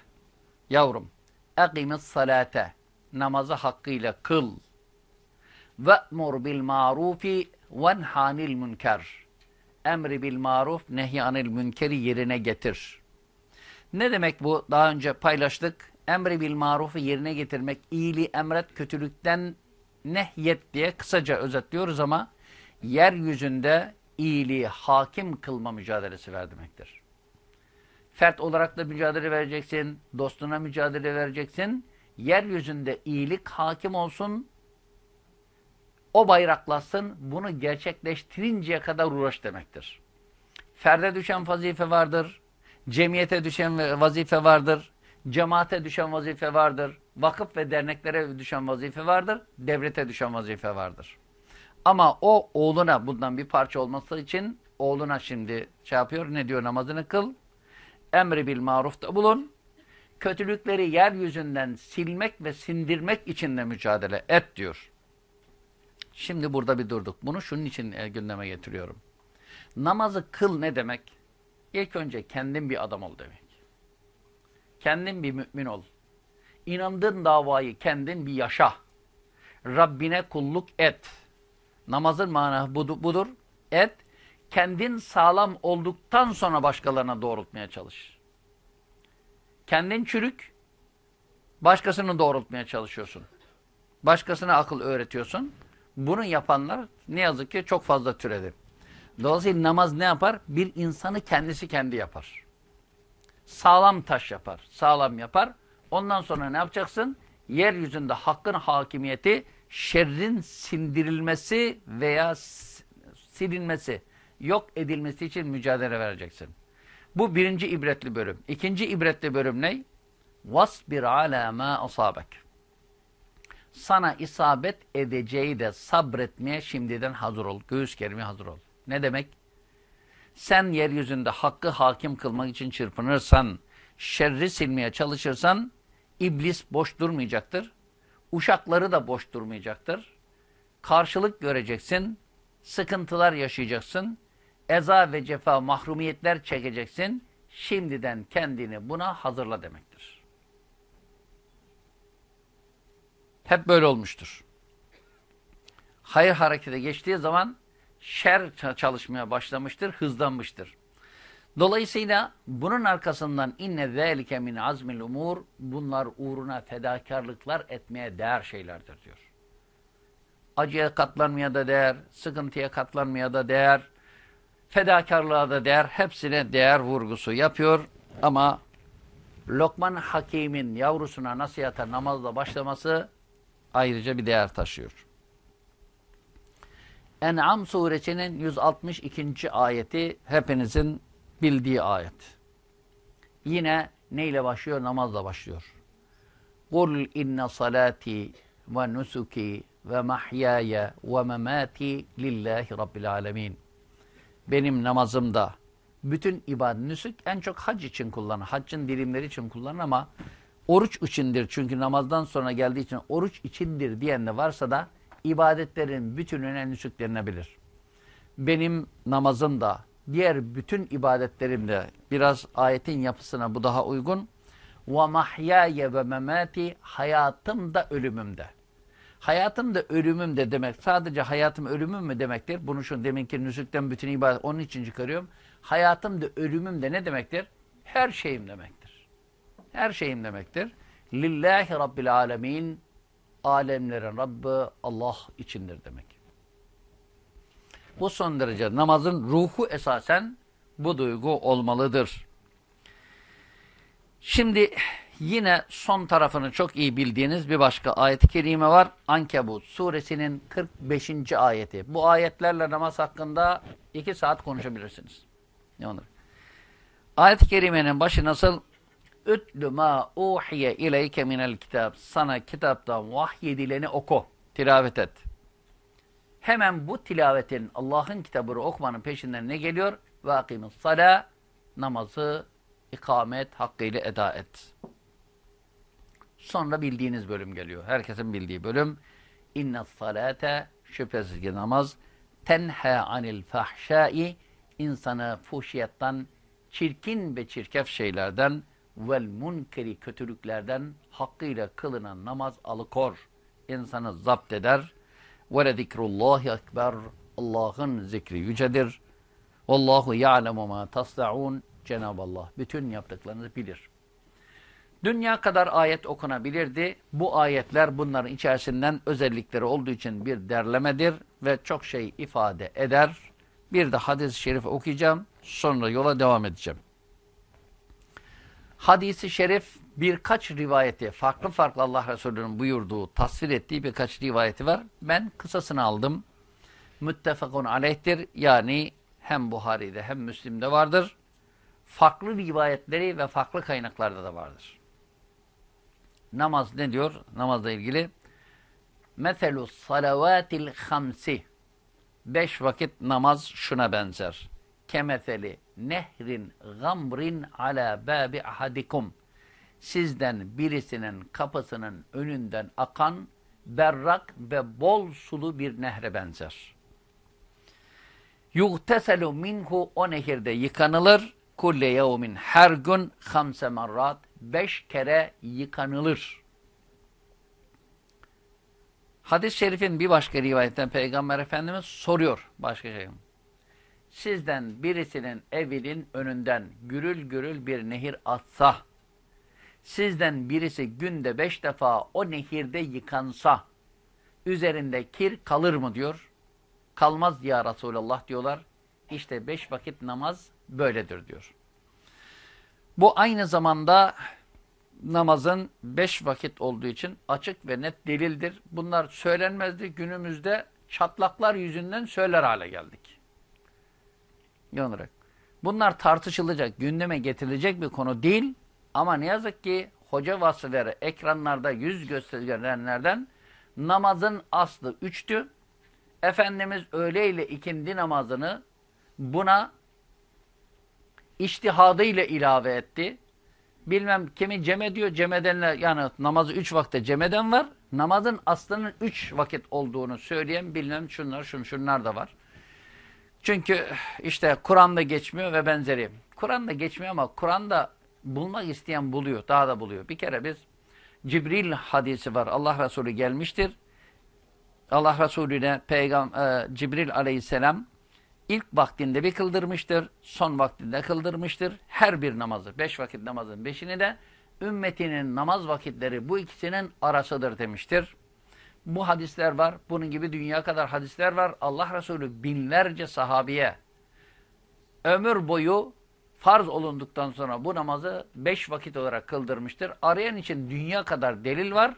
A: yavrum, akimis salate, namazı hakkıyla kıl. Bil marufi venhanil münker. Emri bil maruf, nehyanil münkeri yerine getir. Ne demek bu? Daha önce paylaştık. Emri bil marufu yerine getirmek, iyiliği emret, kötülükten nehyet diye kısaca özetliyoruz ama yeryüzünde iyiliği hakim kılma mücadelesi ver demektir. Fert olarak da mücadele vereceksin, dostuna mücadele vereceksin. Yeryüzünde iyilik hakim olsun, o bayraklasın, bunu gerçekleştirinceye kadar uğraş demektir. Ferde düşen vazife vardır, cemiyete düşen vazife vardır, cemaate düşen vazife vardır, vakıf ve derneklere düşen vazife vardır, devlete düşen vazife vardır. Ama o oğluna bundan bir parça olması için oğluna şimdi şey yapıyor, ne diyor namazını kıl, emri bil marufta bulun, kötülükleri yeryüzünden silmek ve sindirmek için de mücadele et diyor. Şimdi burada bir durduk. Bunu şunun için e, gündeme getiriyorum. Namazı kıl ne demek? İlk önce kendin bir adam ol demek. Kendin bir mümin ol. İnandığın davayı kendin bir yaşa. Rabbine kulluk et. Namazın manası budur. Et. Kendin sağlam olduktan sonra başkalarına doğrultmaya çalış. Kendin çürük, başkasını doğrultmaya çalışıyorsun. Başkasına akıl öğretiyorsun. Bunu yapanlar ne yazık ki çok fazla türedi. Dolayısıyla namaz ne yapar? Bir insanı kendisi kendi yapar. Sağlam taş yapar. Sağlam yapar. Ondan sonra ne yapacaksın? Yeryüzünde hakkın hakimiyeti, şerrin sindirilmesi veya silinmesi, yok edilmesi için mücadele vereceksin. Bu birinci ibretli bölüm. İkinci ibretli bölüm ne? Vasbir ala ma asabek. Sana isabet edeceği de sabretmeye şimdiden hazır ol. Göğüs gerimi hazır ol. Ne demek? Sen yeryüzünde hakkı hakim kılmak için çırpınırsan, şerri silmeye çalışırsan, iblis boş durmayacaktır Uşakları da boş durmayacaktır. Karşılık göreceksin, sıkıntılar yaşayacaksın, eza ve cefa mahrumiyetler çekeceksin. Şimdiden kendini buna hazırla demektir. Hep böyle olmuştur. Hayır harekete geçtiği zaman şer çalışmaya başlamıştır, hızlanmıştır. Dolayısıyla bunun arkasından inne zâlike min azmil umur bunlar uğruna fedakarlıklar etmeye değer şeylerdir diyor. Acıya katlanmaya da değer, sıkıntıya katlanmaya da değer, fedakarlığa da değer, hepsine değer vurgusu yapıyor ama Lokman Hakim'in yavrusuna nasihata namazla başlaması ayrıca bir değer taşıyor. En'am suresinin 162. ayeti hepinizin bildiği ayet. Yine neyle başlıyor? Namazla başlıyor. Kul inne salati ve nusuki ve mahyaya ve memati lillahi rabbil alemin. Benim namazımda bütün ibadet nüsük en çok hac için kullanır. Haccın dilimleri için kullanır ama oruç içindir çünkü namazdan sonra geldiği için oruç içindir diyen de varsa da ibadetlerin bütününe nüsüklenebilir. Benim namazım da diğer bütün ibadetlerim de biraz ayetin yapısına bu daha uygun. Ve mahyaye ve memati hayatım da ölümüm de. Hayatım da ölümüm de demek sadece hayatım ölümüm mü demektir? Bunu şu deminki nüsükten bütün ibadet onun için çıkarıyorum. Hayatım da ölümüm de ne demektir? Her şeyim demektir. Her şeyim demektir. Lillahi Rabbil Alemin alemlerin Rabbi Allah içindir demek. Bu son derece namazın ruhu esasen bu duygu olmalıdır. Şimdi yine son tarafını çok iyi bildiğiniz bir başka ayet-i kerime var. Ankebut suresinin 45. ayeti. Bu ayetlerle namaz hakkında iki saat konuşabilirsiniz. Ne olur? Ayet-i kerimenin başı nasıl? Ütlü ma uhiye ileyke minel kitab. Sana kitaptan vahyedileni oku, tilavet et. Hemen bu tilavetin Allah'ın kitabını okumanın peşinden ne geliyor? Akimus sala namazı ikamet hakkıyla eda et. Sonra bildiğiniz bölüm geliyor. Herkesin bildiği bölüm. İnne salate şüphesiz ki namaz tenha anil fahşai insanı fuhşiyattan, çirkin ve çirkef şeylerden vel munkeri kötülüklerden hakkıyla kılınan namaz alıkor. İnsanı zapt eder. Ve zikrullahi ekber. Allah'ın zikri yücedir. Vallahu ya'lemu ma tasda'un. Cenab-ı Allah bütün yaptıklarınızı bilir. Dünya kadar ayet okunabilirdi. Bu ayetler bunların içerisinden özellikleri olduğu için bir derlemedir ve çok şey ifade eder. Bir de hadis-i şerif okuyacağım. Sonra yola devam edeceğim. Hadisi şerif birkaç rivayeti, farklı farklı Allah Resulü'nün buyurduğu, tasvir ettiği birkaç rivayeti var. Ben kısasını aldım. Müttefakun aleyhtir. Yani hem Buhari'de hem Müslim'de vardır. Farklı rivayetleri ve farklı kaynaklarda da vardır. Namaz ne diyor? Namazla ilgili. Meselu salavatil hamsi. Beş vakit namaz şuna benzer. Kemeseli nehrin gamrin ala babi ahadikum. Sizden birisinin kapısının önünden akan berrak ve bol sulu bir nehre benzer. Yuhteselu minhu o nehirde yıkanılır. Kulle yevmin her gün hamse marrat beş kere yıkanılır. Hadis-i şerifin bir başka rivayetten Peygamber Efendimiz soruyor başka şey. Sizden birisinin evinin önünden gürül gürül bir nehir atsa, sizden birisi günde beş defa o nehirde yıkansa, üzerinde kir kalır mı diyor. Kalmaz ya Resulallah diyorlar. İşte beş vakit namaz böyledir diyor. Bu aynı zamanda namazın beş vakit olduğu için açık ve net delildir. Bunlar söylenmezdi. Günümüzde çatlaklar yüzünden söyler hale geldik. Yonarak. Bunlar tartışılacak, gündeme getirilecek bir konu değil. Ama ne yazık ki hoca vasıfları ekranlarda yüz gösterenlerden namazın aslı üçtü. Efendimiz öğle ile ikindi namazını buna iştihadıyla ilave etti. Bilmem kimi cem diyor, Cem edenler yani namazı üç vakte cem eden var. Namazın aslının üç vakit olduğunu söyleyen bilmem şunlar, şun, şunlar da var. Çünkü işte Kur'an'da geçmiyor ve benzeri. Kur'an'da geçmiyor ama Kur'an'da bulmak isteyen buluyor, daha da buluyor. Bir kere biz Cibril hadisi var. Allah Resulü gelmiştir. Allah Resulüne Peygamber e, Cibril aleyhisselam ilk vaktinde bir kıldırmıştır, son vaktinde kıldırmıştır. Her bir namazı, beş vakit namazın beşini de ümmetinin namaz vakitleri bu ikisinin arasıdır demiştir. Bu hadisler var. Bunun gibi dünya kadar hadisler var. Allah Resulü binlerce sahabiye ömür boyu farz olunduktan sonra bu namazı beş vakit olarak kıldırmıştır. Arayan için dünya kadar delil var.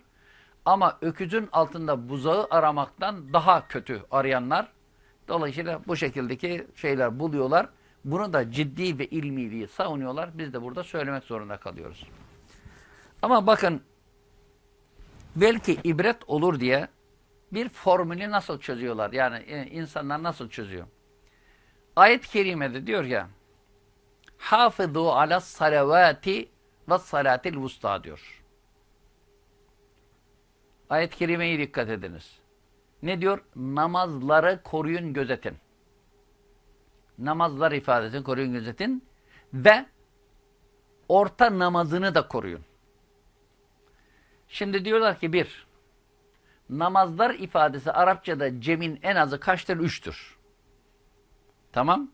A: Ama öküzün altında buzağı aramaktan daha kötü arayanlar Dolayısıyla bu şekildeki şeyler buluyorlar. Bunu da ciddi ve ilmiliği savunuyorlar. Biz de burada söylemek zorunda kalıyoruz. Ama bakın belki ibret olur diye bir formülü nasıl çözüyorlar? Yani e, insanlar nasıl çözüyor? Ayet-i kerimede diyor ya hafızu ala salavati ve salatil vusta diyor. Ayet-i kerimeye dikkat ediniz. Ne diyor? Namazları koruyun, gözetin. Namazlar ifadesini koruyun, gözetin. Ve orta namazını da koruyun. Şimdi diyorlar ki bir, namazlar ifadesi Arapçada cemin en azı kaçtır? Üçtür. Tamam.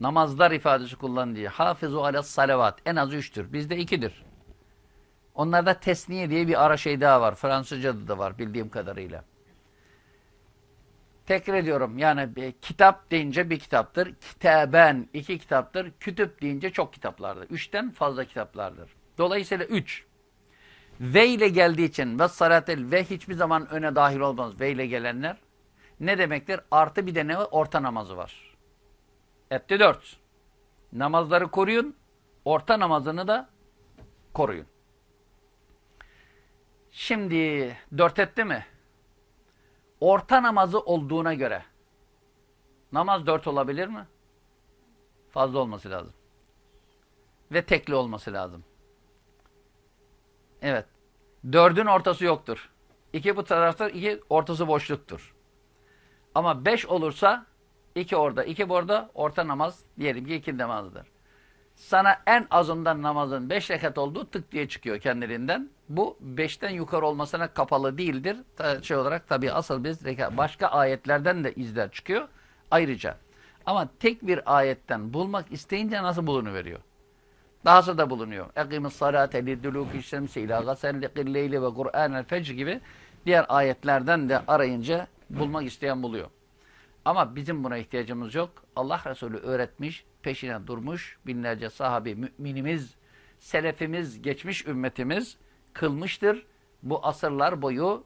A: Namazlar ifadesi kullanılıyor. Hafizu ala salavat. En az üçtür. Bizde ikidir. Onlarda tesniye diye bir ara şey daha var. Fransızca'da da var bildiğim kadarıyla. Tekrar ediyorum yani bir kitap deyince bir kitaptır. Kitaben iki kitaptır. Kütüp deyince çok kitaplardır. Üçten fazla kitaplardır. Dolayısıyla üç. Ve ile geldiği için ve salatel ve hiçbir zaman öne dahil olmaz. Ve ile gelenler. Ne demektir? Artı bir de ne? Orta namazı var. Etti dört. Namazları koruyun. Orta namazını da koruyun. Şimdi dört etti mi? orta namazı olduğuna göre namaz dört olabilir mi? Fazla olması lazım. Ve tekli olması lazım. Evet. Dördün ortası yoktur. İki bu tarafta, iki ortası boşluktur. Ama beş olursa iki orada, iki burada orta namaz diyelim ki iki namazıdır. Sana en azından namazın beş rekat olduğu tık diye çıkıyor kendiliğinden. Bu beşten yukarı olmasına kapalı değildir. Ta, şey olarak tabii asıl biz başka ayetlerden de izler çıkıyor ayrıca. Ama tek bir ayetten bulmak isteyince nasıl bulunuveriyor? Dahası da bulunuyor. Salate lidduluki şemsi ila gasellikil leyli ve Kur'anel fecr gibi diğer ayetlerden de arayınca bulmak isteyen buluyor. Ama bizim buna ihtiyacımız yok. Allah Resulü öğretmiş, peşine durmuş binlerce sahabi, müminimiz, selefimiz, geçmiş ümmetimiz kılmıştır. Bu asırlar boyu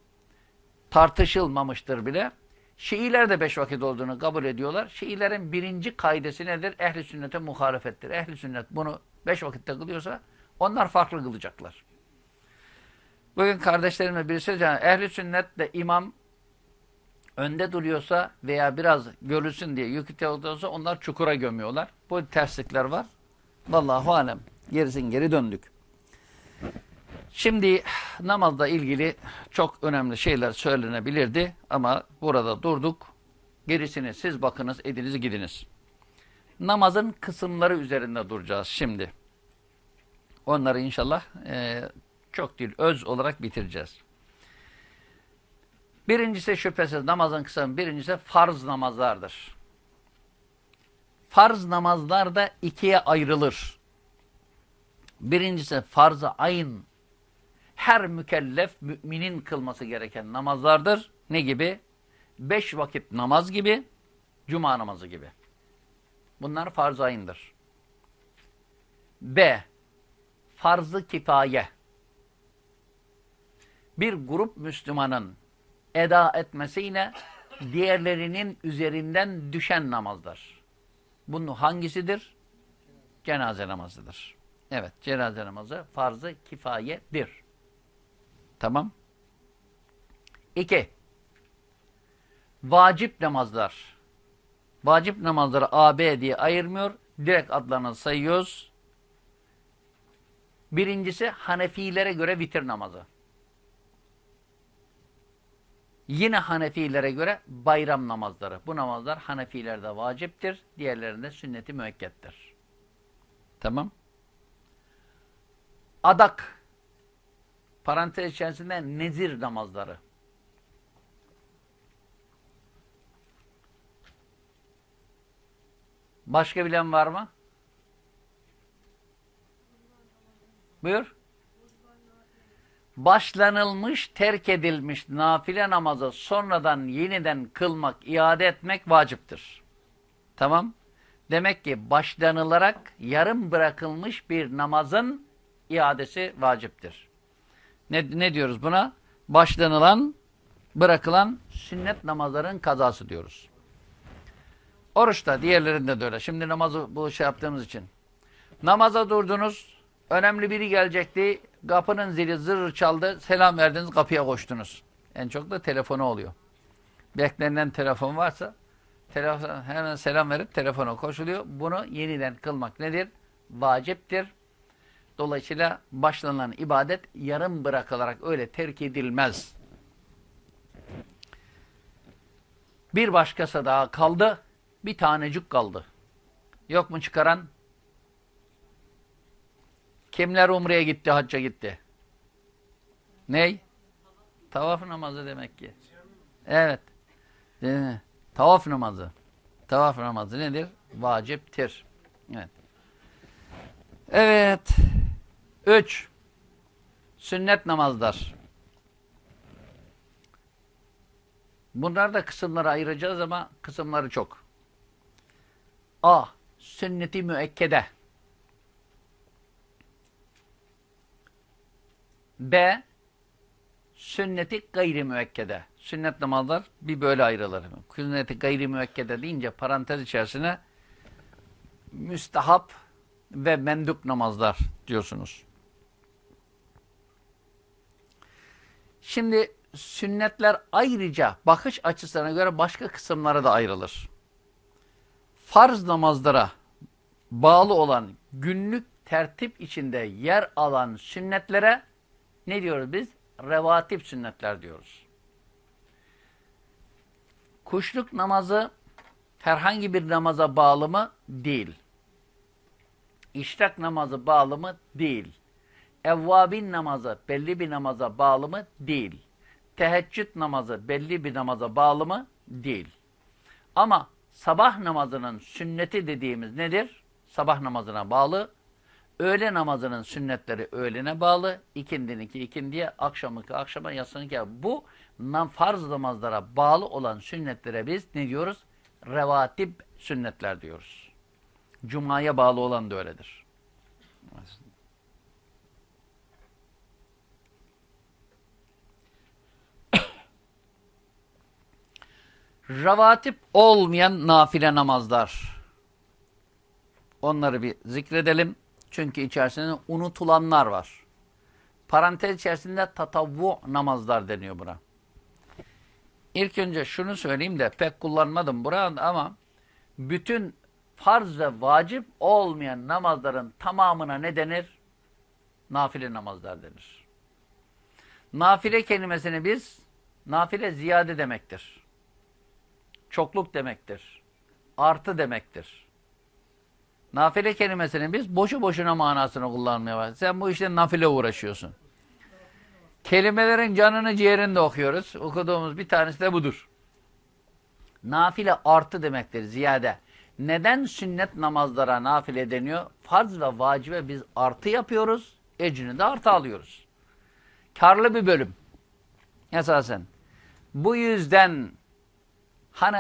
A: tartışılmamıştır bile. Şiiler de beş vakit olduğunu kabul ediyorlar. Şiilerin birinci kaidesi nedir? Ehli sünnete muhalefettir. Ehli sünnet bunu beş vakitte kılıyorsa onlar farklı kılacaklar. Bugün kardeşlerimle birisi ehli sünnetle imam önde duruyorsa veya biraz görülsün diye yükü olursa onlar çukura gömüyorlar. Bu terslikler var. Vallahu alem. Gerisin geri döndük. Şimdi namazla ilgili çok önemli şeyler söylenebilirdi ama burada durduk. Gerisini siz bakınız, ediniz, gidiniz. Namazın kısımları üzerinde duracağız şimdi. Onları inşallah e, çok değil, öz olarak bitireceğiz. Birincisi şüphesiz namazın kısmı, birincisi farz namazlardır. Farz namazlar da ikiye ayrılır. Birincisi farz-ı ayn her mükellef müminin kılması gereken namazlardır. Ne gibi? Beş vakit namaz gibi, cuma namazı gibi. Bunlar farz-ı ayındır. B. Farz-ı kifaye. Bir grup Müslümanın eda etmesiyle diğerlerinin üzerinden düşen namazlar. Bunun hangisidir? Cenaze namazıdır. Evet, cenaze namazı farz-ı kifayedir. Tamam. İki. Vacip namazlar. Vacip namazları A, B diye ayırmıyor. Direkt adlarını sayıyoruz. Birincisi Hanefilere göre vitir namazı. Yine Hanefilere göre bayram namazları. Bu namazlar Hanefilerde vaciptir. Diğerlerinde sünneti müekkettir. Tamam. Adak parantez içerisinde nezir namazları. Başka bilen var mı? Buyur. Başlanılmış, terk edilmiş nafile namazı sonradan yeniden kılmak, iade etmek vaciptir. Tamam. Demek ki başlanılarak yarım bırakılmış bir namazın iadesi vaciptir. Ne, ne diyoruz buna? Başlanılan, bırakılan sünnet namazların kazası diyoruz. Oruçta, diğerlerinde de öyle. Şimdi namazı bu şey yaptığımız için. Namaza durdunuz, önemli biri gelecekti, kapının zili zırr çaldı, selam verdiniz, kapıya koştunuz. En çok da telefonu oluyor. Beklenen telefon varsa, telefon, hemen selam verip telefona koşuluyor. Bunu yeniden kılmak nedir? Vaciptir. Dolayısıyla başlanan ibadet yarım bırakılarak öyle terk edilmez. Bir başkası daha kaldı. Bir tanecik kaldı. Yok mu çıkaran? Kimler umreye gitti, hacca gitti? Ney? Tavaf namazı demek ki. Evet. Tavaf namazı. Tavaf namazı nedir? Vaciptir. Evet. Evet. Üç. Sünnet namazlar. Bunlar da kısımları ayıracağız ama kısımları çok. A. Sünneti müekkede. B. Sünneti gayri müekkede. Sünnet namazlar bir böyle ayrılır. Sünneti gayri müekkede deyince parantez içerisine müstahap ve mendup namazlar diyorsunuz. Şimdi sünnetler ayrıca bakış açısına göre başka kısımlara da ayrılır. Farz namazlara bağlı olan günlük tertip içinde yer alan sünnetlere ne diyoruz biz? Revatip sünnetler diyoruz. Kuşluk namazı herhangi bir namaza bağlı mı? Değil. İşrak namazı bağlı mı? Değil. Evvabin namazı belli bir namaza bağlı mı? Değil. Teheccüd namazı belli bir namaza bağlı mı? Değil. Ama sabah namazının sünneti dediğimiz nedir? Sabah namazına bağlı. Öğle namazının sünnetleri öğlene bağlı. İkindininki ikindiye, akşamınki akşama, yatsınınki. Bu farz namazlara bağlı olan sünnetlere biz ne diyoruz? Revatip sünnetler diyoruz. Cuma'ya bağlı olan da öyledir. Ravatip olmayan nafile namazlar. Onları bir zikredelim. Çünkü içerisinde unutulanlar var. Parantez içerisinde tatavvu namazlar deniyor buna. İlk önce şunu söyleyeyim de pek kullanmadım burada ama bütün farz ve vacip olmayan namazların tamamına ne denir? Nafile namazlar denir. Nafile kelimesini biz, nafile ziyade demektir. Çokluk demektir. Artı demektir. Nafile kelimesini biz boşu boşuna manasını kullanmaya başlıyoruz. Sen bu işte nafile uğraşıyorsun. Kelimelerin canını ciğerini de okuyoruz. Okuduğumuz bir tanesi de budur. Nafile artı demektir, ziyade. Neden sünnet namazlara nafile deniyor? Farz ve vacibe biz artı yapıyoruz, ecrini de artı alıyoruz. Karlı bir bölüm. Esasen. Bu yüzden hani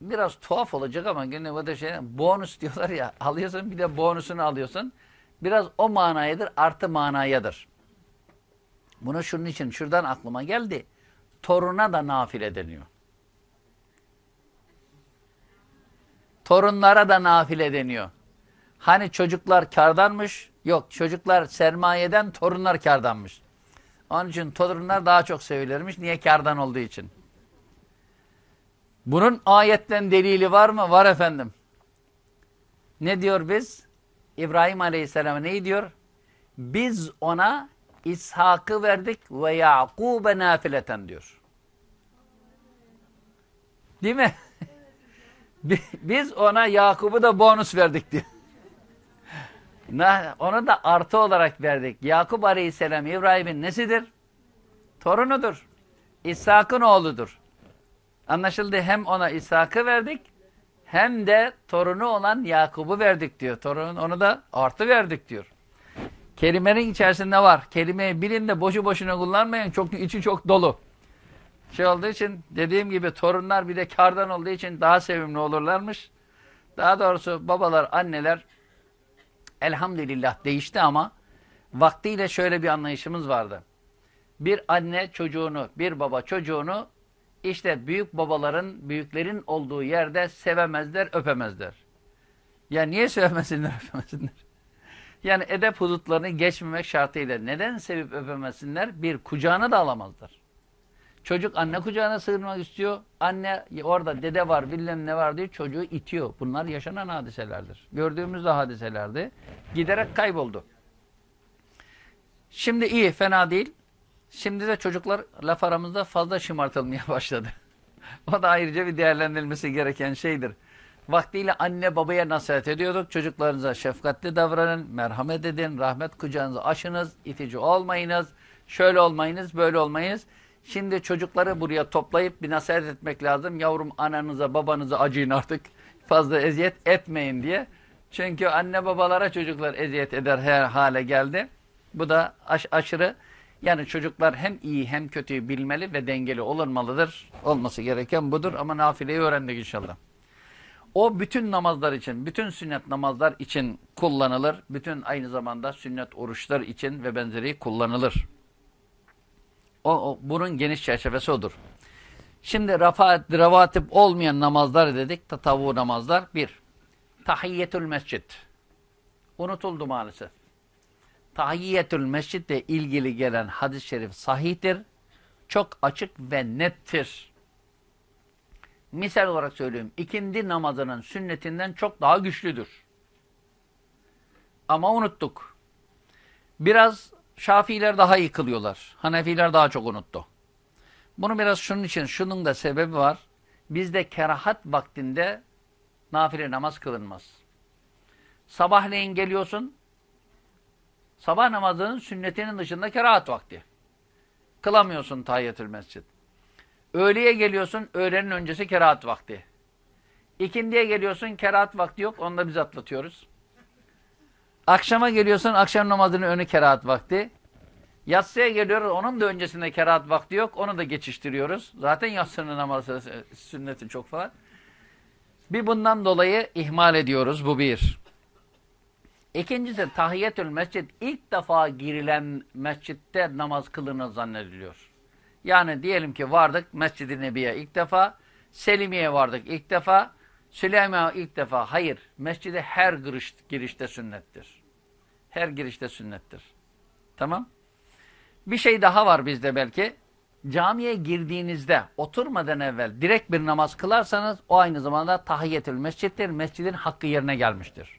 A: biraz tuhaf olacak ama gene bu da şey bonus diyorlar ya alıyorsun bir de bonusunu alıyorsun. Biraz o manayadır, artı manayadır. Bunu şunun için şuradan aklıma geldi. Toruna da nafile deniyor. Torunlara da nafile deniyor. Hani çocuklar kardanmış? Yok çocuklar sermayeden torunlar kardanmış. Onun için torunlar daha çok sevilirmiş. Niye kardan olduğu için? Bunun ayetten delili var mı? Var efendim. Ne diyor biz? İbrahim Aleyhisselam ne diyor? Biz ona İshak'ı verdik ve Yakub'e nafileten diyor. Değil mi? [LAUGHS] Biz ona Yakub'u da bonus verdik diyor. [LAUGHS] Onu da artı olarak verdik. Yakup Aleyhisselam İbrahim'in nesidir? Torunudur. İshak'ın oğludur. Anlaşıldı. Hem ona İshak'ı verdik hem de torunu olan Yakub'u verdik diyor. Torun onu da artı verdik diyor. Kelimenin içerisinde var. Kelimeyi bilin de boşu boşuna kullanmayın. Çok içi çok dolu. Şey olduğu için dediğim gibi torunlar bir de kardan olduğu için daha sevimli olurlarmış. Daha doğrusu babalar, anneler elhamdülillah değişti ama vaktiyle şöyle bir anlayışımız vardı. Bir anne çocuğunu, bir baba çocuğunu işte büyük babaların, büyüklerin olduğu yerde sevemezler, öpemezler. Ya niye sevmesinler, [LAUGHS] öpemesinler? Yani edep hudutlarını geçmemek şartıyla neden sevip öpemesinler? Bir, kucağına da alamazlar. Çocuk anne kucağına sığınmak istiyor. Anne orada dede var bilmem ne var diye çocuğu itiyor. Bunlar yaşanan hadiselerdir. Gördüğümüz de hadiselerdi. Giderek kayboldu. Şimdi iyi, fena değil. Şimdi de çocuklar laf aramızda fazla şımartılmaya [LAUGHS] başladı. o da ayrıca bir değerlendirilmesi gereken şeydir. Vaktiyle anne babaya nasihat ediyorduk. Çocuklarınıza şefkatli davranın, merhamet edin, rahmet kucağınızı açınız, itici olmayınız, şöyle olmayınız, böyle olmayınız. Şimdi çocukları buraya toplayıp bir nasihat etmek lazım. Yavrum ananıza babanıza acıyın artık fazla eziyet etmeyin diye. Çünkü anne babalara çocuklar eziyet eder her hale geldi. Bu da aş aşırı yani çocuklar hem iyi hem kötüyü bilmeli ve dengeli olunmalıdır. Olması gereken budur ama nafileyi öğrendik inşallah. O bütün namazlar için, bütün sünnet namazlar için kullanılır. Bütün aynı zamanda sünnet oruçlar için ve benzeri kullanılır. O, o bunun geniş çerçevesi odur. Şimdi rafa, revatip olmayan namazlar dedik. Tatavu namazlar. Bir, tahiyyetül mescid. Unutuldu maalesef. Tahiyyetül mescid ile ilgili gelen hadis-i şerif sahihtir. çok açık ve nettir. Misal olarak söyleyeyim. ikindi namazının sünnetinden çok daha güçlüdür. Ama unuttuk. Biraz Şafiiler daha iyi kılıyorlar. Hanefiler daha çok unuttu. Bunu biraz şunun için, şunun da sebebi var. Bizde kerahat vaktinde nafile namaz kılınmaz. Sabahleyin geliyorsun, sabah namazının sünnetinin dışında kerahat vakti. Kılamıyorsun tahiyyatül mescid. Öğleye geliyorsun, öğlenin öncesi kerahat vakti. İkindiye geliyorsun, kerahat vakti yok, onu da biz atlatıyoruz. Akşama geliyorsun, akşam namazının önü kerahat vakti. Yatsıya geliyoruz, onun da öncesinde kerahat vakti yok, onu da geçiştiriyoruz. Zaten yatsının namazı sünneti çok falan. Bir bundan dolayı ihmal ediyoruz, bu bir. İkincisi tahiyyetül mescid ilk defa girilen mescitte namaz kılınır zannediliyor. Yani diyelim ki vardık Mescid-i Nebi'ye ilk defa, Selimiye vardık ilk defa, Süleyman'a ilk defa. Hayır, mescide her giriş, girişte sünnettir. Her girişte sünnettir. Tamam. Bir şey daha var bizde belki. Camiye girdiğinizde oturmadan evvel direkt bir namaz kılarsanız o aynı zamanda tahiyyetül mescittir. Mescidin hakkı yerine gelmiştir.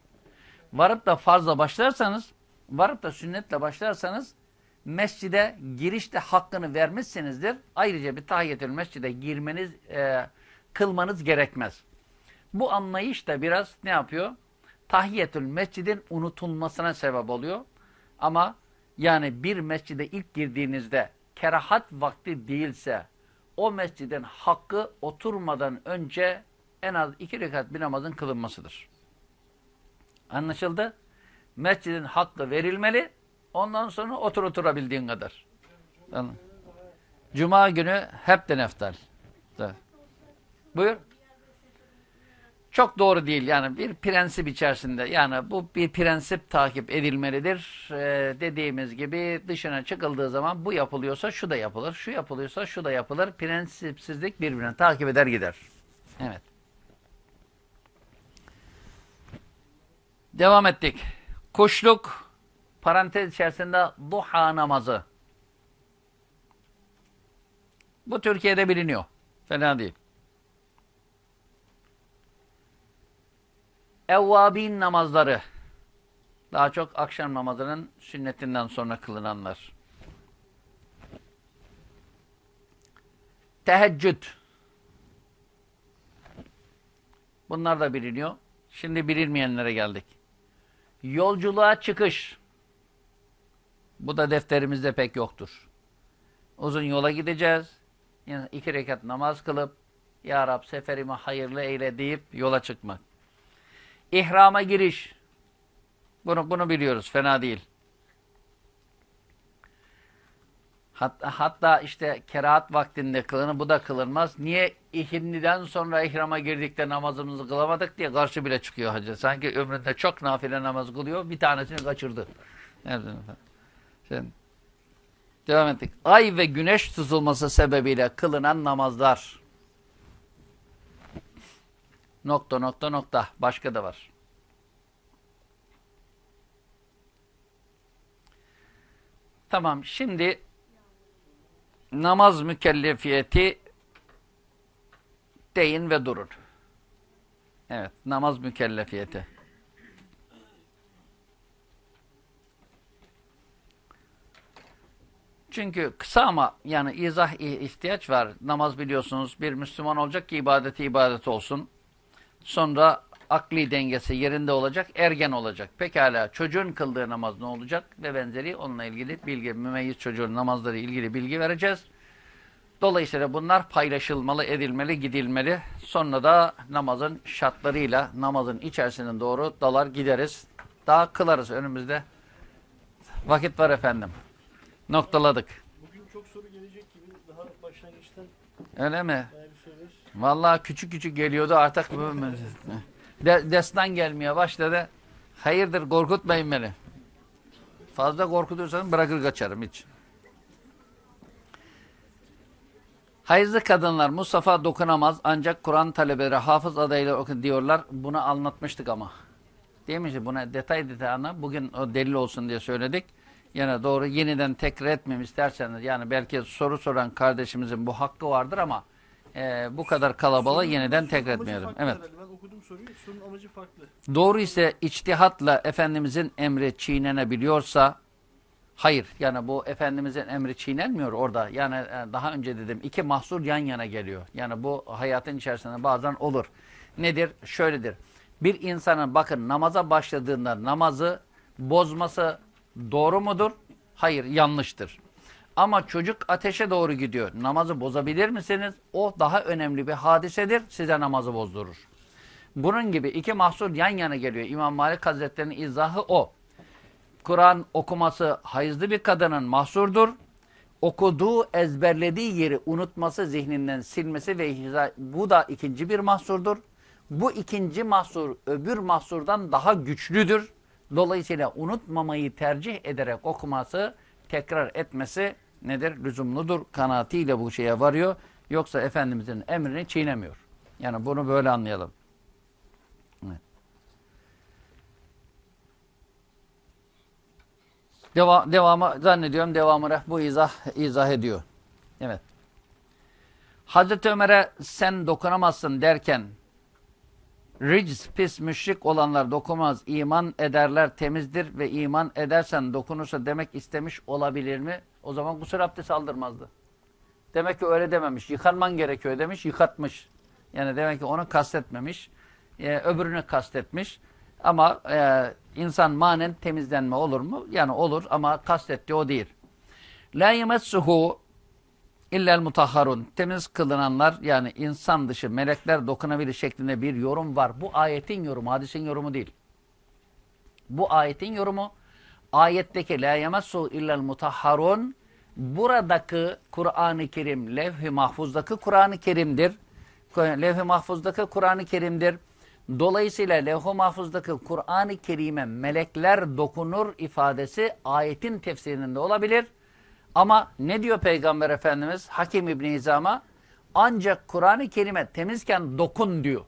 A: Varıp da farzla başlarsanız, varıp da sünnetle başlarsanız mescide girişte hakkını vermişsinizdir. Ayrıca bir tahiyyetül mescide girmeniz, e, kılmanız gerekmez. Bu anlayış da biraz ne yapıyor? Tahiyyetül mescidin unutulmasına sebep oluyor. Ama yani bir mescide ilk girdiğinizde kerahat vakti değilse o mescidin hakkı oturmadan önce en az iki rekat bir namazın kılınmasıdır. Anlaşıldı? Mescidin hakkı verilmeli. Ondan sonra otur oturabildiğin kadar. Cuma günü hep de neftal. Buyur. Çok doğru değil. Yani bir prensip içerisinde. Yani bu bir prensip takip edilmelidir. Ee, dediğimiz gibi dışına çıkıldığı zaman bu yapılıyorsa şu da yapılır. Şu yapılıyorsa şu da yapılır. Prensipsizlik birbirini takip eder gider. Evet. Devam ettik. Kuşluk parantez içerisinde duha namazı. Bu Türkiye'de biliniyor. Fena değil. Evvabin namazları. Daha çok akşam namazının sünnetinden sonra kılınanlar. Teheccüd. Bunlar da biliniyor. Şimdi bilinmeyenlere geldik. Yolculuğa çıkış. Bu da defterimizde pek yoktur. Uzun yola gideceğiz. Yani iki rekat namaz kılıp Ya Rab seferimi hayırlı eyle deyip yola çıkmak. İhrama giriş. Bunu, bunu biliyoruz. Fena değil. Hatta, hatta işte kerahat vaktinde kılınır. Bu da kılınmaz. Niye ihrindiden sonra ihrama girdik de namazımızı kılamadık diye karşı bile çıkıyor hacı. Sanki ömründe çok nafile namaz kılıyor. Bir tanesini kaçırdı. Evet Şimdi, devam ettik. Ay ve güneş tutulması sebebiyle kılınan namazlar. Nokta nokta nokta. Başka da var. Tamam şimdi namaz mükellefiyeti deyin ve durun. Evet namaz mükellefiyeti. Çünkü kısa ama yani izah ihtiyaç var. Namaz biliyorsunuz bir Müslüman olacak ki ibadeti ibadet olsun. Sonra akli dengesi yerinde olacak, ergen olacak. Pekala çocuğun kıldığı namaz ne olacak ve benzeri onunla ilgili bilgi, mümeyyiz çocuğun namazları ilgili bilgi vereceğiz. Dolayısıyla bunlar paylaşılmalı, edilmeli, gidilmeli. Sonra da namazın şartlarıyla namazın içerisinin doğru dalar gideriz. Daha kılarız önümüzde. Vakit var efendim. Noktaladık.
B: Bugün çok soru gelecek gibi daha başlangıçtan.
A: Öyle mi? Vallahi küçük küçük geliyordu artık [LAUGHS] de, destan gelmeye başladı. Hayırdır korkutmayın beni. Fazla korkutursanız bırakır kaçarım hiç. Hayızlı kadınlar Mustafa dokunamaz ancak Kur'an talebeleri hafız adayla okun diyorlar. Bunu anlatmıştık ama. Değil mi? Buna detay detay anla. Bugün o delil olsun diye söyledik. Yani doğru yeniden tekrar etmem isterseniz yani belki soru soran kardeşimizin bu hakkı vardır ama e, bu kadar kalabalığı yeniden tekrar etmeyelim. Evet.
B: Okudum soruyu. Sorunun amacı farklı.
A: Doğru ise içtihatla Efendimizin emri çiğnenebiliyorsa hayır yani bu Efendimizin emri çiğnenmiyor orada. Yani e, daha önce dedim iki mahsur yan yana geliyor. Yani bu hayatın içerisinde bazen olur. Nedir? Şöyledir. Bir insanın bakın namaza başladığında namazı bozması doğru mudur? Hayır yanlıştır. Ama çocuk ateşe doğru gidiyor. Namazı bozabilir misiniz? O daha önemli bir hadisedir. Size namazı bozdurur. Bunun gibi iki mahsur yan yana geliyor. İmam Malik Hazretleri'nin izahı o. Kur'an okuması hayızlı bir kadının mahsurdur. Okuduğu, ezberlediği yeri unutması, zihninden silmesi ve ihza- bu da ikinci bir mahsurdur. Bu ikinci mahsur öbür mahsurdan daha güçlüdür. Dolayısıyla unutmamayı tercih ederek okuması, tekrar etmesi nedir? Lüzumludur. Kanaatiyle bu şeye varıyor. Yoksa Efendimizin emrini çiğnemiyor. Yani bunu böyle anlayalım. Deva devamı zannediyorum devamını bu izah izah ediyor. Evet. Hazreti Ömer'e sen dokunamazsın derken rics pis müşrik olanlar dokunmaz iman ederler temizdir ve iman edersen dokunursa demek istemiş olabilir mi? O zaman gusül abdesti aldırmazdı. Demek ki öyle dememiş. Yıkanman gerekiyor demiş. Yıkatmış. Yani demek ki onu kastetmemiş. Ee, öbürünü kastetmiş. Ama e, insan manen temizlenme olur mu? Yani olur ama kastettiği o değil. La yemessuhu illel mutahharun. Temiz kılınanlar yani insan dışı melekler dokunabilir şeklinde bir yorum var. Bu ayetin yorumu, hadisin yorumu değil. Bu ayetin yorumu ayetteki la yemessuhu illel mutahharun buradaki Kur'an-ı Kerim levh-i mahfuzdaki Kur'an-ı Kerim'dir. Levh-i mahfuzdaki Kur'an-ı Kerim'dir. Dolayısıyla levh-i mahfuzdaki Kur'an-ı Kerim'e melekler dokunur ifadesi ayetin tefsirinde olabilir. Ama ne diyor Peygamber Efendimiz Hakim İbni Hizam'a? Ancak Kur'an-ı Kerim'e temizken dokun diyor.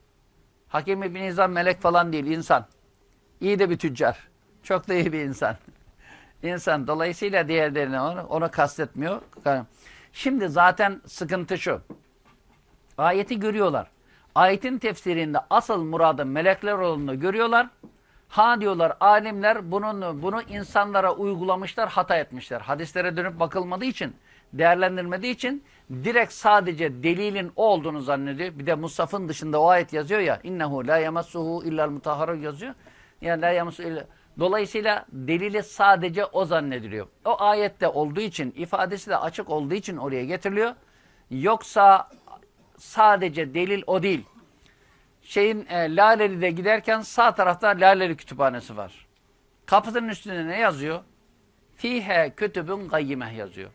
A: Hakim İbni Hizam melek falan değil, insan. İyi de bir tüccar. Çok da iyi bir insan. [LAUGHS] İnsan. Dolayısıyla diğerlerini onu, onu kastetmiyor. Şimdi zaten sıkıntı şu. Ayeti görüyorlar. Ayetin tefsirinde asıl muradı melekler olduğunu görüyorlar. Ha diyorlar alimler bunun, bunu insanlara uygulamışlar, hata etmişler. Hadislere dönüp bakılmadığı için, değerlendirmediği için direkt sadece delilin o olduğunu zannediyor. Bir de Musaf'ın dışında o ayet yazıyor ya. İnnehu la yemassuhu illal mutahharu yazıyor. Yani la yemassuhu illa... Dolayısıyla delili sadece o zannediliyor. O ayette olduğu için, ifadesi de açık olduğu için oraya getiriliyor. Yoksa sadece delil o değil. Şeyin e, Laleli'de giderken sağ tarafta Laleli kütüphanesi var. Kapısının üstünde ne yazıyor? Fihe kütübün gayyime yazıyor.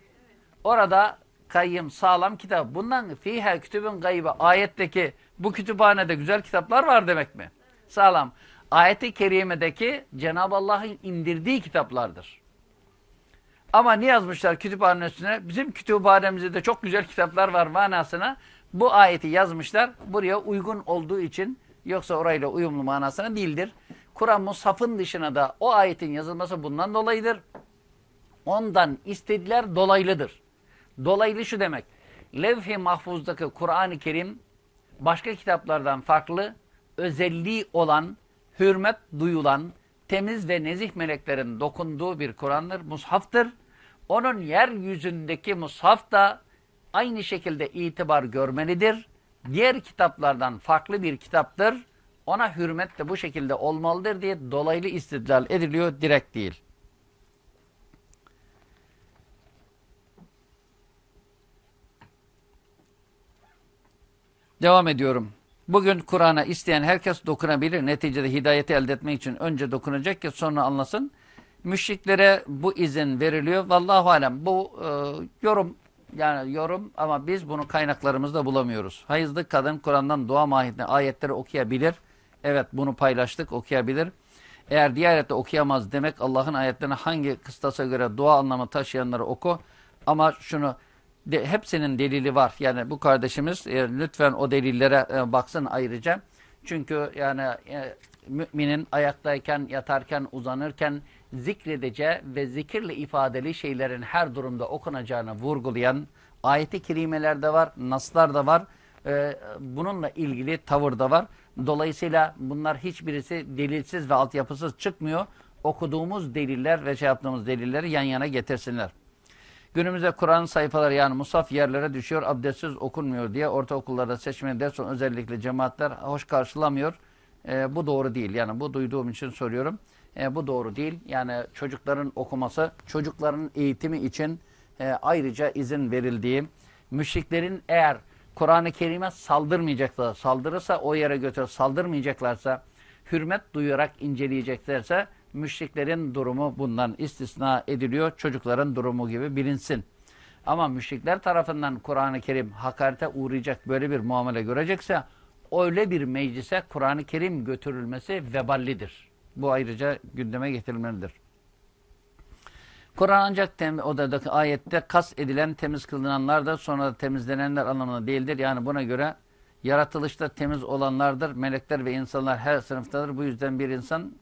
A: Orada kayyım sağlam kitap. Bundan fihe kütübün gayyibe ayetteki bu kütüphanede güzel kitaplar var demek mi? Sağlam. Ayeti kerimedeki Cenab-ı Allah'ın indirdiği kitaplardır. Ama ne yazmışlar kütüphanenin üstüne? Bizim kütüphanemizde de çok güzel kitaplar var manasına. Bu ayeti yazmışlar. Buraya uygun olduğu için yoksa orayla uyumlu manasına değildir. Kur'an Musaf'ın dışına da o ayetin yazılması bundan dolayıdır. Ondan istediler dolaylıdır. Dolaylı şu demek. Levh-i Mahfuz'daki Kur'an-ı Kerim başka kitaplardan farklı, özelliği olan, hürmet duyulan, temiz ve nezih meleklerin dokunduğu bir Kur'an'dır, mushaftır. Onun yeryüzündeki mushaf da aynı şekilde itibar görmelidir. Diğer kitaplardan farklı bir kitaptır. Ona hürmet de bu şekilde olmalıdır diye dolaylı istidlal ediliyor, direkt değil. Devam ediyorum. Bugün Kur'an'a isteyen herkes dokunabilir. Neticede hidayeti elde etmek için önce dokunacak ki sonra anlasın. Müşriklere bu izin veriliyor. Vallahu alem bu e, yorum yani yorum ama biz bunu kaynaklarımızda bulamıyoruz. Hayızlı kadın Kur'an'dan dua mahiyetine ayetleri okuyabilir. Evet bunu paylaştık okuyabilir. Eğer diğer ayette okuyamaz demek Allah'ın ayetlerine hangi kıstasa göre dua anlamı taşıyanları oku. Ama şunu de, hepsinin delili var. Yani bu kardeşimiz e, lütfen o delillere e, baksın ayrıca. Çünkü yani e, müminin ayaktayken, yatarken, uzanırken zikredeceği ve zikirle ifadeli şeylerin her durumda okunacağını vurgulayan ayeti kerimeler de var, naslar da var. Ee, bununla ilgili tavır da var. Dolayısıyla bunlar hiçbirisi delilsiz ve altyapısız çıkmıyor. Okuduğumuz deliller ve şey yaptığımız delilleri yan yana getirsinler. Günümüzde Kur'an sayfaları yani musaf yerlere düşüyor, abdestsiz okunmuyor diye ortaokullarda seçmeli ders özellikle cemaatler hoş karşılamıyor. Ee, bu doğru değil. Yani bu duyduğum için soruyorum. Ee, bu doğru değil. Yani çocukların okuması, çocukların eğitimi için e, ayrıca izin verildiği, müşriklerin eğer Kur'an-ı Kerim'e saldırmayacaklar, saldırırsa o yere götür, saldırmayacaklarsa, hürmet duyarak inceleyeceklerse müşriklerin durumu bundan istisna ediliyor. Çocukların durumu gibi bilinsin. Ama müşrikler tarafından Kur'an-ı Kerim hakarete uğrayacak böyle bir muamele görecekse öyle bir meclise Kur'an-ı Kerim götürülmesi veballidir. Bu ayrıca gündeme getirilmelidir. Kur'an ancak tem, odadaki ayette kas edilen temiz kılınanlar da sonra da temizlenenler anlamına değildir. Yani buna göre yaratılışta temiz olanlardır. Melekler ve insanlar her sınıftadır. Bu yüzden bir insan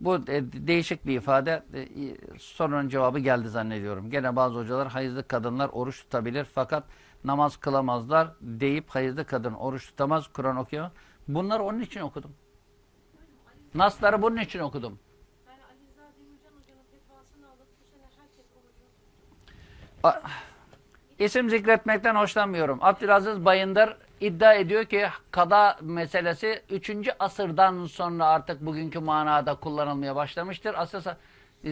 A: bu e, değişik bir ifade. E, sorunun cevabı geldi zannediyorum. Gene bazı hocalar hayızlı kadınlar oruç tutabilir fakat namaz kılamazlar deyip hayızlı kadın oruç tutamaz, Kur'an okuyamaz. Bunları onun için okudum. Nasları bunun için okudum. İsim zikretmekten hoşlanmıyorum. Abdülaziz Bayındır iddia ediyor ki kada meselesi 3. asırdan sonra artık bugünkü manada kullanılmaya başlamıştır. Aslında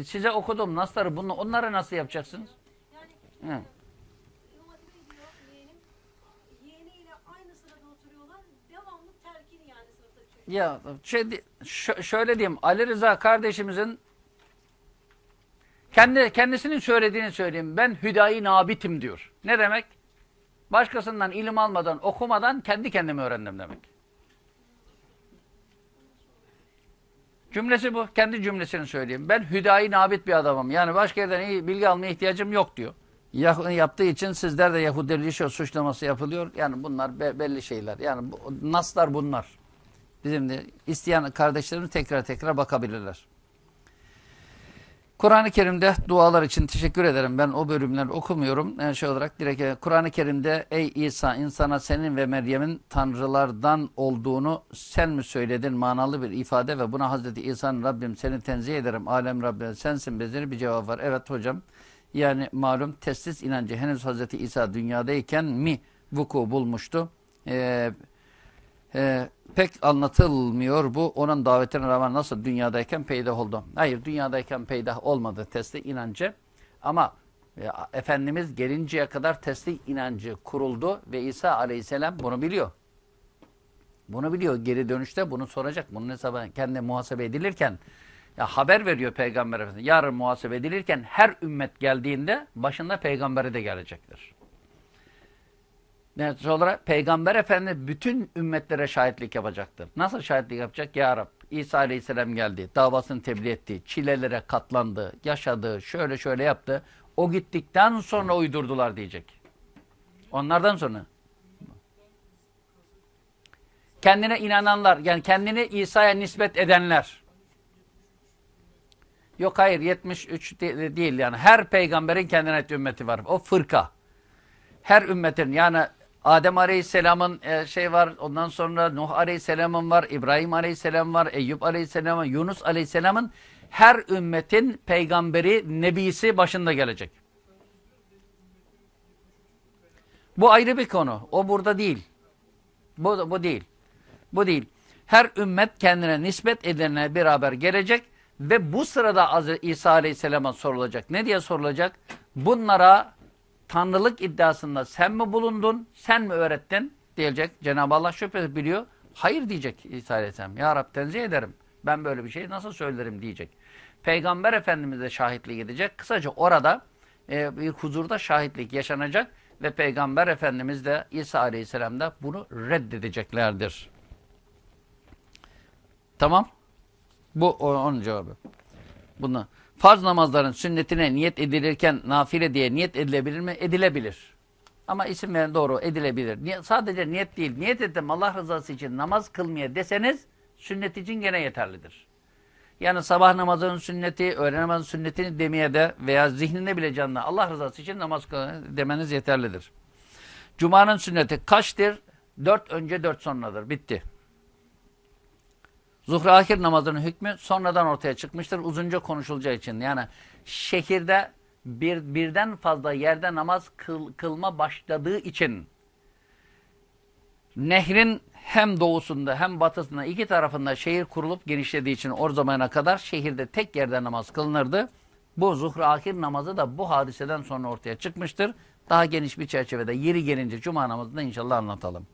A: size okudum nasları bunu onları nasıl yapacaksınız?
C: Yani
A: Hı.
C: İmam Hatip'e gidiyor yeğenim. Yeğeniyle aynı sırada oturuyorlar. Devamlı terkini yani sırada çekiyor.
A: Ya şey, şöyle diyeyim Ali Rıza kardeşimizin kendi kendisinin söylediğini söyleyeyim. Ben hüdayi nabitim diyor. Ne demek? Başkasından ilim almadan, okumadan kendi kendime öğrendim demek. Cümlesi bu. Kendi cümlesini söyleyeyim. Ben hüdayi nabit bir adamım. Yani başka yerden iyi bilgi almaya ihtiyacım yok diyor. Yaptığı için sizler de Yahudiliği suçlaması yapılıyor. Yani bunlar be- belli şeyler. Yani bu, naslar bunlar. Bizim de isteyen kardeşlerimiz tekrar tekrar bakabilirler. Kur'an-ı Kerim'de dualar için teşekkür ederim. Ben o bölümleri okumuyorum. Yani şey olarak direkt e, Kur'an-ı Kerim'de ey İsa insana senin ve Meryem'in tanrılardan olduğunu sen mi söyledin manalı bir ifade ve buna Hazreti İsa'nın Rabbim seni tenzih ederim. Alem Rabbim sensin bezeri bir cevap var. Evet hocam. Yani malum teslis inancı henüz Hazreti İsa dünyadayken mi vuku bulmuştu? Eee ee, pek anlatılmıyor bu. Onun davetine rağmen nasıl dünyadayken peydah oldu? Hayır dünyadayken peydah olmadı tesli inancı. Ama e, Efendimiz gelinceye kadar tesli inancı kuruldu ve İsa aleyhisselam bunu biliyor. Bunu biliyor. Geri dönüşte bunu soracak. Bunun hesabı kendi muhasebe edilirken ya haber veriyor Peygamber Efendimiz. Yarın muhasebe edilirken her ümmet geldiğinde başında peygamberi de gelecektir. Olarak Peygamber Efendimiz bütün ümmetlere şahitlik yapacaktır. Nasıl şahitlik yapacak? Ya Rab, İsa Aleyhisselam geldi, davasını tebliğ etti, çilelere katlandı, yaşadı, şöyle şöyle yaptı. O gittikten sonra uydurdular diyecek. Onlardan sonra. Kendine inananlar, yani kendini İsa'ya nispet edenler. Yok hayır 73 de- değil yani. Her peygamberin kendine ait ümmeti var. O fırka her ümmetin yani Adem Aleyhisselam'ın e, şey var, ondan sonra Nuh Aleyhisselam'ın var, İbrahim Aleyhisselam var, Eyüp Aleyhisselam var, Yunus Aleyhisselam'ın her ümmetin peygamberi, nebisi başında gelecek. Bu ayrı bir konu. O burada değil. Bu, bu değil. Bu değil. Her ümmet kendine nispet edilene beraber gelecek ve bu sırada. İsa Aleyhisselam'a sorulacak. Ne diye sorulacak? Bunlara tanrılık iddiasında sen mi bulundun, sen mi öğrettin diyecek. Cenab-ı Allah şüphesiz biliyor. Hayır diyecek İsa Aleyhisselam. Ya Rab tenzih ederim. Ben böyle bir şey nasıl söylerim diyecek. Peygamber Efendimiz de şahitlik edecek. Kısaca orada e, bir huzurda şahitlik yaşanacak ve Peygamber Efendimiz de İsa Aleyhisselam da bunu reddedeceklerdir. Tamam. Bu onun cevabı. Bunu farz namazların sünnetine niyet edilirken nafile diye niyet edilebilir mi? Edilebilir. Ama isim veren doğru edilebilir. Niye- sadece niyet değil. Niyet ettim Allah rızası için namaz kılmaya deseniz sünnet için gene yeterlidir. Yani sabah namazının sünneti, öğle namazının sünnetini demeye de veya zihninde bile canlı Allah rızası için namaz demeniz yeterlidir. Cuma'nın sünneti kaçtır? Dört önce dört sonradır. Bitti. Zuhra ahir namazının hükmü sonradan ortaya çıkmıştır. Uzunca konuşulacağı için. Yani şehirde bir, birden fazla yerde namaz kıl, kılma başladığı için nehrin hem doğusunda hem batısında iki tarafında şehir kurulup genişlediği için o zamana kadar şehirde tek yerde namaz kılınırdı. Bu zuhra ahir namazı da bu hadiseden sonra ortaya çıkmıştır. Daha geniş bir çerçevede yeri gelince cuma namazında inşallah anlatalım.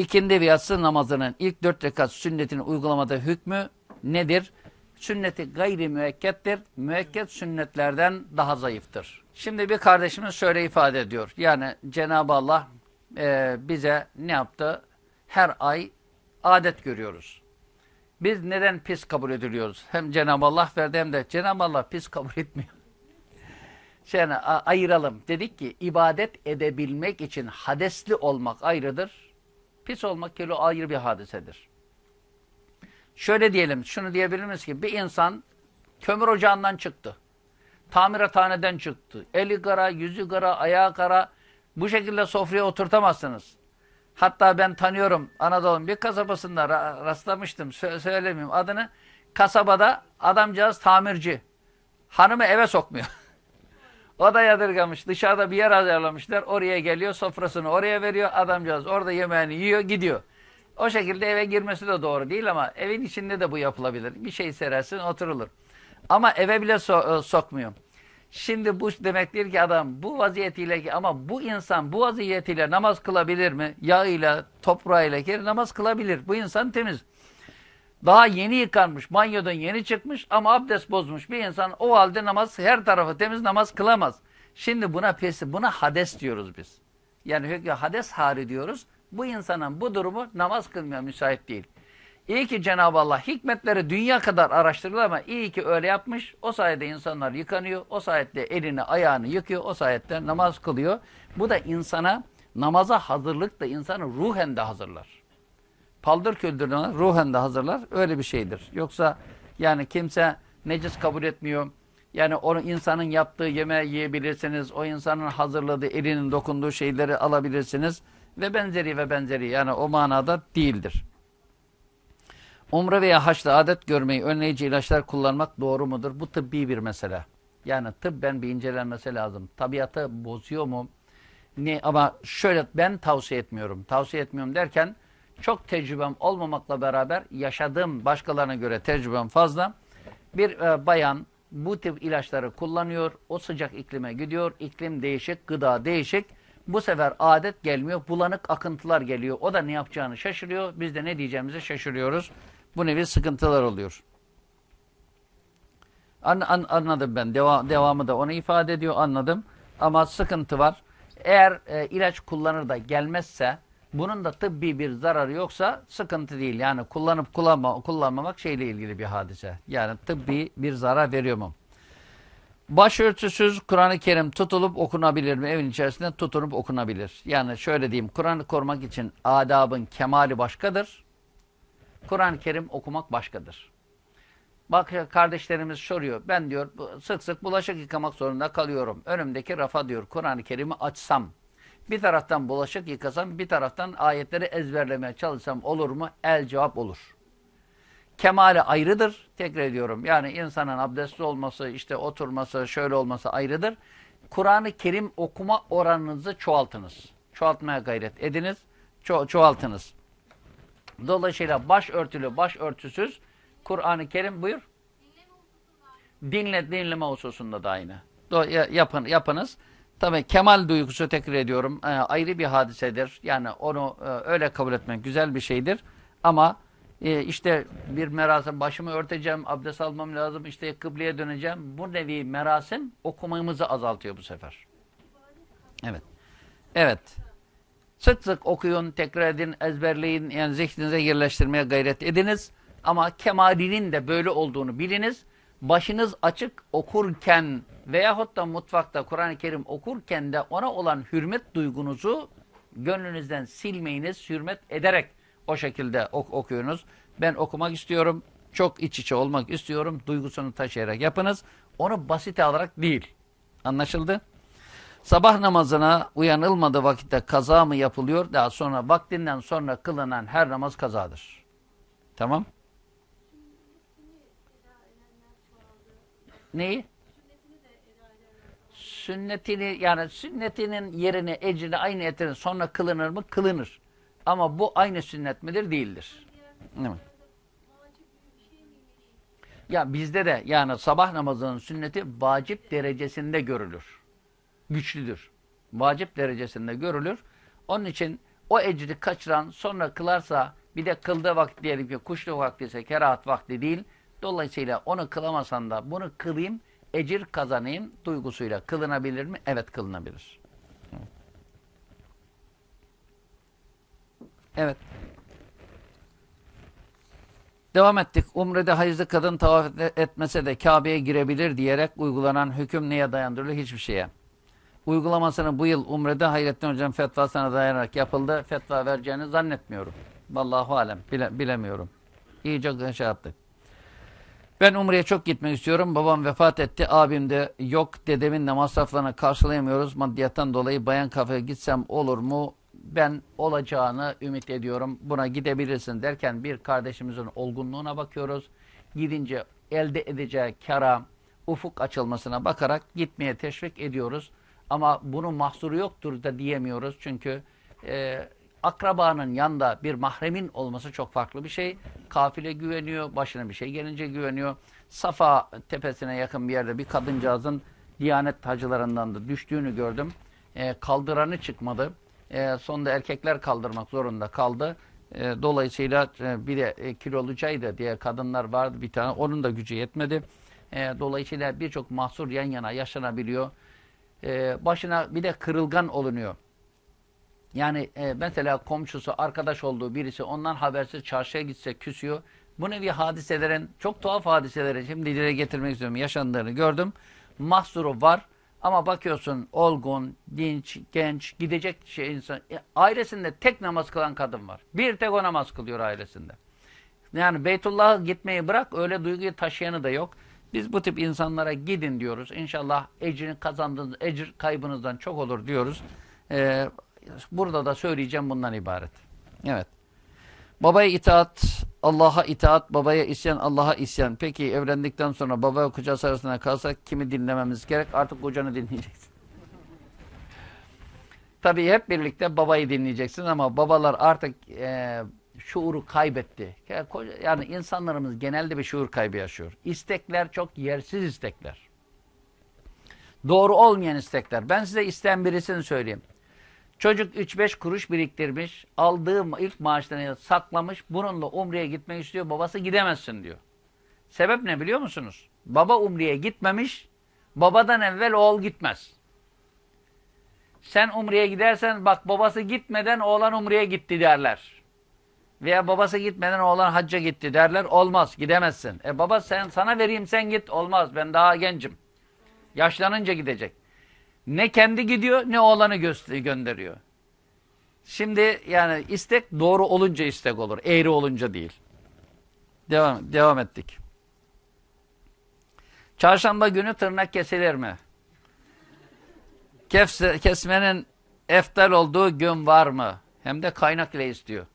A: İkindi ve yatsı namazının ilk dört rekat sünnetini uygulamada hükmü nedir? Sünneti gayri müekkettir. Müekket sünnetlerden daha zayıftır. Şimdi bir kardeşimiz şöyle ifade ediyor. Yani Cenab-ı Allah e, bize ne yaptı? Her ay adet görüyoruz. Biz neden pis kabul ediliyoruz? Hem Cenab-ı Allah verdi hem de Cenab-ı Allah pis kabul etmiyor. [LAUGHS] Yani ayıralım. Dedik ki ibadet edebilmek için hadesli olmak ayrıdır. Pis olmak kilo ayrı bir hadisedir. Şöyle diyelim, şunu diyebilir miyiz ki bir insan kömür ocağından çıktı. Tamirathaneden çıktı. Eli kara, yüzü kara, ayağı kara. Bu şekilde sofraya oturtamazsınız. Hatta ben tanıyorum Anadolu'nun bir kasabasında rastlamıştım. Sö söylemeyeyim adını. Kasabada adamcağız tamirci. Hanımı eve sokmuyor. [LAUGHS] o da yadırgamış. Dışarıda bir yer ayarlamışlar. Oraya geliyor sofrasını oraya veriyor. Adamcağız orada yemeğini yiyor gidiyor. O şekilde eve girmesi de doğru değil ama evin içinde de bu yapılabilir. Bir şey serersin oturulur. Ama eve bile so sokmuyor. Şimdi bu demektir ki adam bu vaziyetiyle ama bu insan bu vaziyetiyle namaz kılabilir mi? Yağıyla, toprağıyla kere namaz kılabilir. Bu insan temiz. Daha yeni yıkanmış, banyodan yeni çıkmış ama abdest bozmuş bir insan o halde namaz her tarafı temiz namaz kılamaz. Şimdi buna pesi, buna hades diyoruz biz. Yani hades hari diyoruz. Bu insanın bu durumu namaz kılmaya müsait değil. İyi ki Cenab-ı Allah hikmetleri dünya kadar araştırdı ama iyi ki öyle yapmış. O sayede insanlar yıkanıyor. O sayede elini ayağını yıkıyor. O sayede namaz kılıyor. Bu da insana namaza hazırlık da insanı ruhen de hazırlar. Paldır küldürüne ruhen de hazırlar. Öyle bir şeydir. Yoksa yani kimse necis kabul etmiyor. Yani o insanın yaptığı yemeği yiyebilirsiniz. O insanın hazırladığı elinin dokunduğu şeyleri alabilirsiniz. Ve benzeri ve benzeri yani o manada değildir. Umre veya haçta adet görmeyi önleyici ilaçlar kullanmak doğru mudur? Bu tıbbi bir mesele. Yani tıbben bir incelenmesi lazım. Tabiatı bozuyor mu? Ne? Ama şöyle ben tavsiye etmiyorum. Tavsiye etmiyorum derken çok tecrübem olmamakla beraber yaşadığım başkalarına göre tecrübem fazla. Bir e, bayan bu tip ilaçları kullanıyor. O sıcak iklime gidiyor. İklim değişik, gıda değişik. Bu sefer adet gelmiyor. Bulanık akıntılar geliyor. O da ne yapacağını şaşırıyor. Biz de ne diyeceğimizi şaşırıyoruz. Bu nevi sıkıntılar oluyor. An, an, anladım ben. Deva, devamı da onu ifade ediyor. Anladım. Ama sıkıntı var. Eğer e, ilaç kullanır da gelmezse bunun da tıbbi bir zararı yoksa sıkıntı değil. Yani kullanıp kullanma, kullanmamak şeyle ilgili bir hadise. Yani tıbbi bir zarar veriyor mu? Başörtüsüz Kur'an-ı Kerim tutulup okunabilir mi? Evin içerisinde tutunup okunabilir. Yani şöyle diyeyim, Kur'an'ı korumak için adabın kemali başkadır. Kur'an-ı Kerim okumak başkadır. Bak kardeşlerimiz soruyor. Ben diyor sık sık bulaşık yıkamak zorunda kalıyorum. Önümdeki rafa diyor Kur'an-ı Kerim'i açsam. Bir taraftan bulaşık yıkasam bir taraftan ayetleri ezberlemeye çalışsam olur mu? El cevap olur. Kemali ayrıdır. Tekrar ediyorum. Yani insanın abdestli olması, işte oturması, şöyle olması ayrıdır. Kur'an-ı Kerim okuma oranınızı çoğaltınız. Çoğaltmaya gayret ediniz. Ço çoğaltınız. Dolayısıyla başörtülü, başörtüsüz Kur'an-ı Kerim buyur. Dinle, dinleme hususunda da aynı. Do yapın, yapınız. Tabii kemal duygusu tekrar ediyorum. E, ayrı bir hadisedir. Yani onu e, öyle kabul etmek güzel bir şeydir. Ama e, işte bir merasim başımı örteceğim, abdest almam lazım, işte kıbleye döneceğim. Bu nevi merasim okumamızı azaltıyor bu sefer. Evet. Evet. Sık sık okuyun, tekrar edin, ezberleyin, yani zihninize yerleştirmeye gayret ediniz. Ama kemalinin de böyle olduğunu biliniz. Başınız açık okurken veyahut da mutfakta Kur'an-ı Kerim okurken de ona olan hürmet duygunuzu gönlünüzden silmeyiniz, hürmet ederek o şekilde ok okuyunuz. Ben okumak istiyorum. çok iç içe olmak istiyorum duygusunu taşıyarak yapınız. Onu basite alarak değil. Anlaşıldı? Sabah namazına uyanılmadığı vakitte kaza mı yapılıyor? Daha sonra vaktinden sonra kılınan her namaz kazadır. Tamam? Neyi? Sünnetini yani sünnetinin yerine ecrini aynı etirin sonra kılınır mı? Kılınır. Ama bu aynı sünnet midir? Değildir. Evet. Ya bizde de yani sabah namazının sünneti vacip derecesinde görülür. Güçlüdür. Vacip derecesinde görülür. Onun için o ecri kaçıran sonra kılarsa bir de kıldığı vakit diyelim ki kuşlu vakti ise kerahat vakti değil. Dolayısıyla onu kılamasan da bunu kılayım, ecir kazanayım duygusuyla kılınabilir mi? Evet kılınabilir. Evet. Devam ettik. Umre'de hayızlı kadın tavaf etmese de Kabe'ye girebilir diyerek uygulanan hüküm neye dayandırılıyor? Hiçbir şeye. Uygulamasını bu yıl Umre'de Hayrettin Hocam fetvasına dayanarak yapıldı. Fetva vereceğini zannetmiyorum. Vallahu alem. Bile, bilemiyorum. İyice şey yaptık. Ben Umre'ye çok gitmek istiyorum. Babam vefat etti. Abim de yok. Dedemin de masraflarını karşılayamıyoruz. Maddiyattan dolayı bayan kafeye gitsem olur mu? Ben olacağını ümit ediyorum. Buna gidebilirsin derken bir kardeşimizin olgunluğuna bakıyoruz. Gidince elde edeceği kara, ufuk açılmasına bakarak gitmeye teşvik ediyoruz. Ama bunun mahsuru yoktur da diyemiyoruz. Çünkü e, akrabanın yanında bir mahremin olması çok farklı bir şey. Kafile güveniyor, başına bir şey gelince güveniyor. Safa tepesine yakın bir yerde bir kadıncağızın Diyanet hacılarından da düştüğünü gördüm. E, kaldıranı çıkmadı. E, sonunda erkekler kaldırmak zorunda kaldı. E, dolayısıyla e, bir de e, kilolucaydı diye kadınlar vardı bir tane. Onun da gücü yetmedi. E, dolayısıyla birçok mahsur yan yana yaşanabiliyor. E, başına bir de kırılgan olunuyor. Yani e, mesela komşusu, arkadaş olduğu birisi ondan habersiz çarşıya gitse küsüyor. Bu nevi hadiselerin, çok tuhaf hadiselerin şimdi dile getirmek istiyorum yaşandığını gördüm. Mahsuru var ama bakıyorsun olgun, dinç, genç, gidecek şey insan. E, ailesinde tek namaz kılan kadın var. Bir tek o namaz kılıyor ailesinde. Yani Beytullah'a gitmeyi bırak öyle duyguyu taşıyanı da yok. Biz bu tip insanlara gidin diyoruz. İnşallah ecrini kazandığınız, ecir kaybınızdan çok olur diyoruz. Ee, burada da söyleyeceğim bundan ibaret. Evet. Babaya itaat, Allah'a itaat, babaya isyan, Allah'a isyan. Peki evlendikten sonra baba ve kocası arasında kalsak kimi dinlememiz gerek? Artık kocanı dinleyeceksin. Tabii hep birlikte babayı dinleyeceksin ama babalar artık e, şuuru kaybetti. Yani insanlarımız genelde bir şuur kaybı yaşıyor. İstekler çok yersiz istekler. Doğru olmayan istekler. Ben size isteyen birisini söyleyeyim. Çocuk 3-5 kuruş biriktirmiş, aldığı ilk maaşlarını saklamış, bununla Umre'ye gitmek istiyor, babası gidemezsin diyor. Sebep ne biliyor musunuz? Baba Umre'ye gitmemiş, babadan evvel oğul gitmez. Sen Umre'ye gidersen bak babası gitmeden oğlan Umre'ye gitti derler. Veya babası gitmeden oğlan hacca gitti derler. Olmaz gidemezsin. E baba sen sana vereyim sen git. Olmaz ben daha gencim. Yaşlanınca gidecek. Ne kendi gidiyor ne oğlanı gönderiyor. Şimdi yani istek doğru olunca istek olur. Eğri olunca değil. Devam, devam ettik. Çarşamba günü tırnak kesilir mi? Kefse, kesmenin eftal olduğu gün var mı? Hem de kaynak ile istiyor.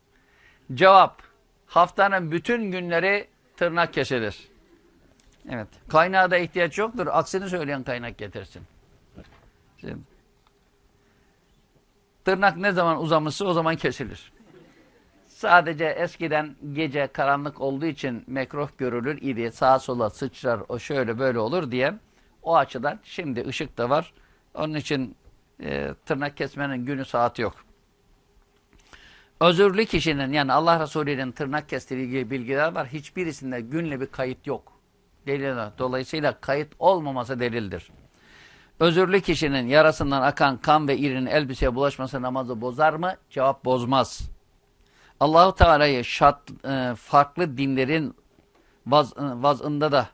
A: Cevap. Haftanın bütün günleri tırnak kesilir. Evet. Kaynağa da ihtiyaç yoktur. Aksini söyleyen kaynak getirsin. Şimdi, tırnak ne zaman uzamışsa o zaman kesilir. Sadece eskiden gece karanlık olduğu için mekruh görülür idi. Sağa sola sıçrar, o şöyle böyle olur diye. O açıdan şimdi ışık da var. Onun için e, tırnak kesmenin günü saati yok. Özürlü kişinin yani Allah Resulü'nün tırnak kestiği bilgiler var. Hiçbirisinde günle bir kayıt yok. Delil Dolayısıyla kayıt olmaması delildir. Özürlü kişinin yarasından akan kan ve irinin elbiseye bulaşması namazı bozar mı? Cevap bozmaz. Allahu Teala'yı şart, e, farklı dinlerin vaz, e, vazında da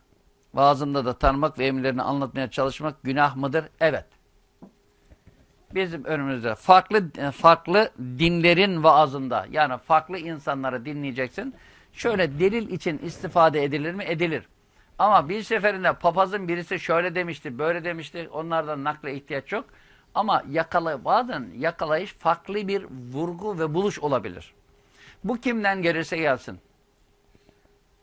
A: vaazında da tanımak ve emirlerini anlatmaya çalışmak günah mıdır? Evet bizim önümüzde farklı farklı dinlerin vaazında yani farklı insanları dinleyeceksin. Şöyle delil için istifade edilir mi? Edilir. Ama bir seferinde papazın birisi şöyle demişti, böyle demişti. Onlardan nakle ihtiyaç yok. Ama yakala, bazen yakalayış farklı bir vurgu ve buluş olabilir. Bu kimden gelirse gelsin.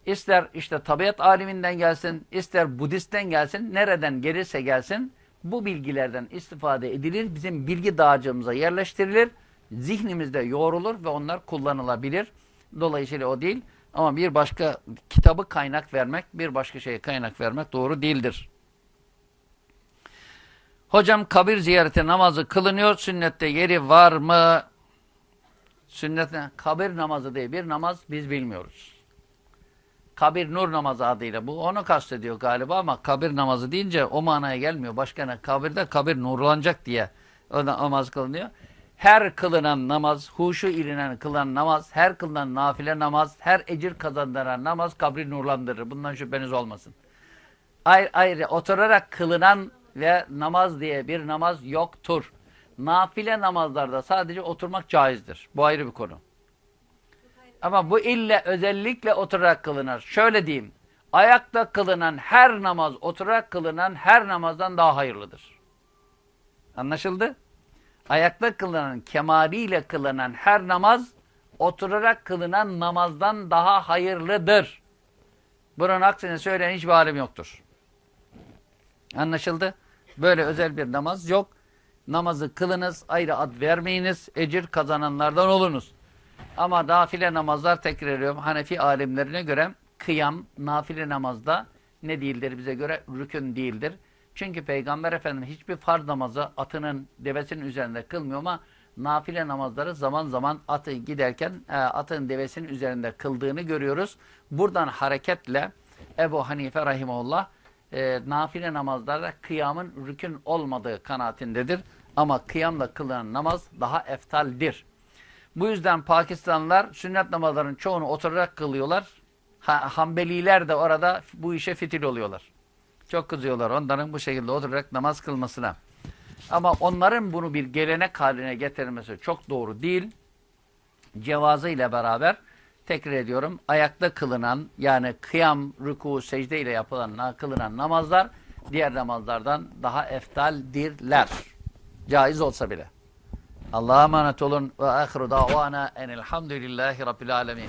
A: İster işte tabiat aliminden gelsin, ister Budist'ten gelsin, nereden gelirse gelsin bu bilgilerden istifade edilir, bizim bilgi dağarcığımıza yerleştirilir, zihnimizde yoğrulur ve onlar kullanılabilir. Dolayısıyla o değil ama bir başka kitabı kaynak vermek, bir başka şeye kaynak vermek doğru değildir. Hocam kabir ziyareti namazı kılınıyor, sünnette yeri var mı? Sünnette kabir namazı diye bir namaz biz bilmiyoruz. Kabir nur namazı adıyla bu onu kastediyor galiba ama kabir namazı deyince o manaya gelmiyor. Başka ne? Kabirde kabir nurlanacak diye o namaz kılınıyor. Her kılınan namaz, huşu ilinen kılan namaz, her kılınan nafile namaz, her ecir kazandıran namaz kabri nurlandırır. Bundan şüpheniz olmasın. Ayrı, ayrı oturarak kılınan ve namaz diye bir namaz yoktur. Nafile namazlarda sadece oturmak caizdir. Bu ayrı bir konu. Ama bu ille özellikle oturarak kılınır. Şöyle diyeyim. Ayakta kılınan her namaz, oturarak kılınan her namazdan daha hayırlıdır. Anlaşıldı? Ayakta kılınan, kemaliyle kılınan her namaz, oturarak kılınan namazdan daha hayırlıdır. Bunun aksine söyleyen hiçbir alim yoktur. Anlaşıldı? Böyle özel bir namaz yok. Namazı kılınız, ayrı ad vermeyiniz, ecir kazananlardan olunuz. Ama nafile namazlar tekrar ediyorum. Hanefi alimlerine göre kıyam nafile namazda ne değildir bize göre? Rükün değildir. Çünkü Peygamber Efendimiz hiçbir farz namazı atının devesinin üzerinde kılmıyor ama nafile namazları zaman zaman atı giderken e, atın devesinin üzerinde kıldığını görüyoruz. Buradan hareketle Ebu Hanife Rahimullah e, nafile namazlarda kıyamın rükün olmadığı kanaatindedir. Ama kıyamla kılınan namaz daha eftaldir. Bu yüzden Pakistanlılar sünnet namazlarının çoğunu oturarak kılıyorlar. Ha, Hanbeliler de orada bu işe fitil oluyorlar. Çok kızıyorlar onların bu şekilde oturarak namaz kılmasına. Ama onların bunu bir gelenek haline getirmesi çok doğru değil. Cevazı ile beraber tekrar ediyorum ayakta kılınan yani kıyam, ruku, secde ile yapılan kılınan namazlar diğer namazlardan daha eftaldirler. Caiz olsa bile. Allah'a emanet olun ve ahiru davana enelhamdülillahi rabbil alemin.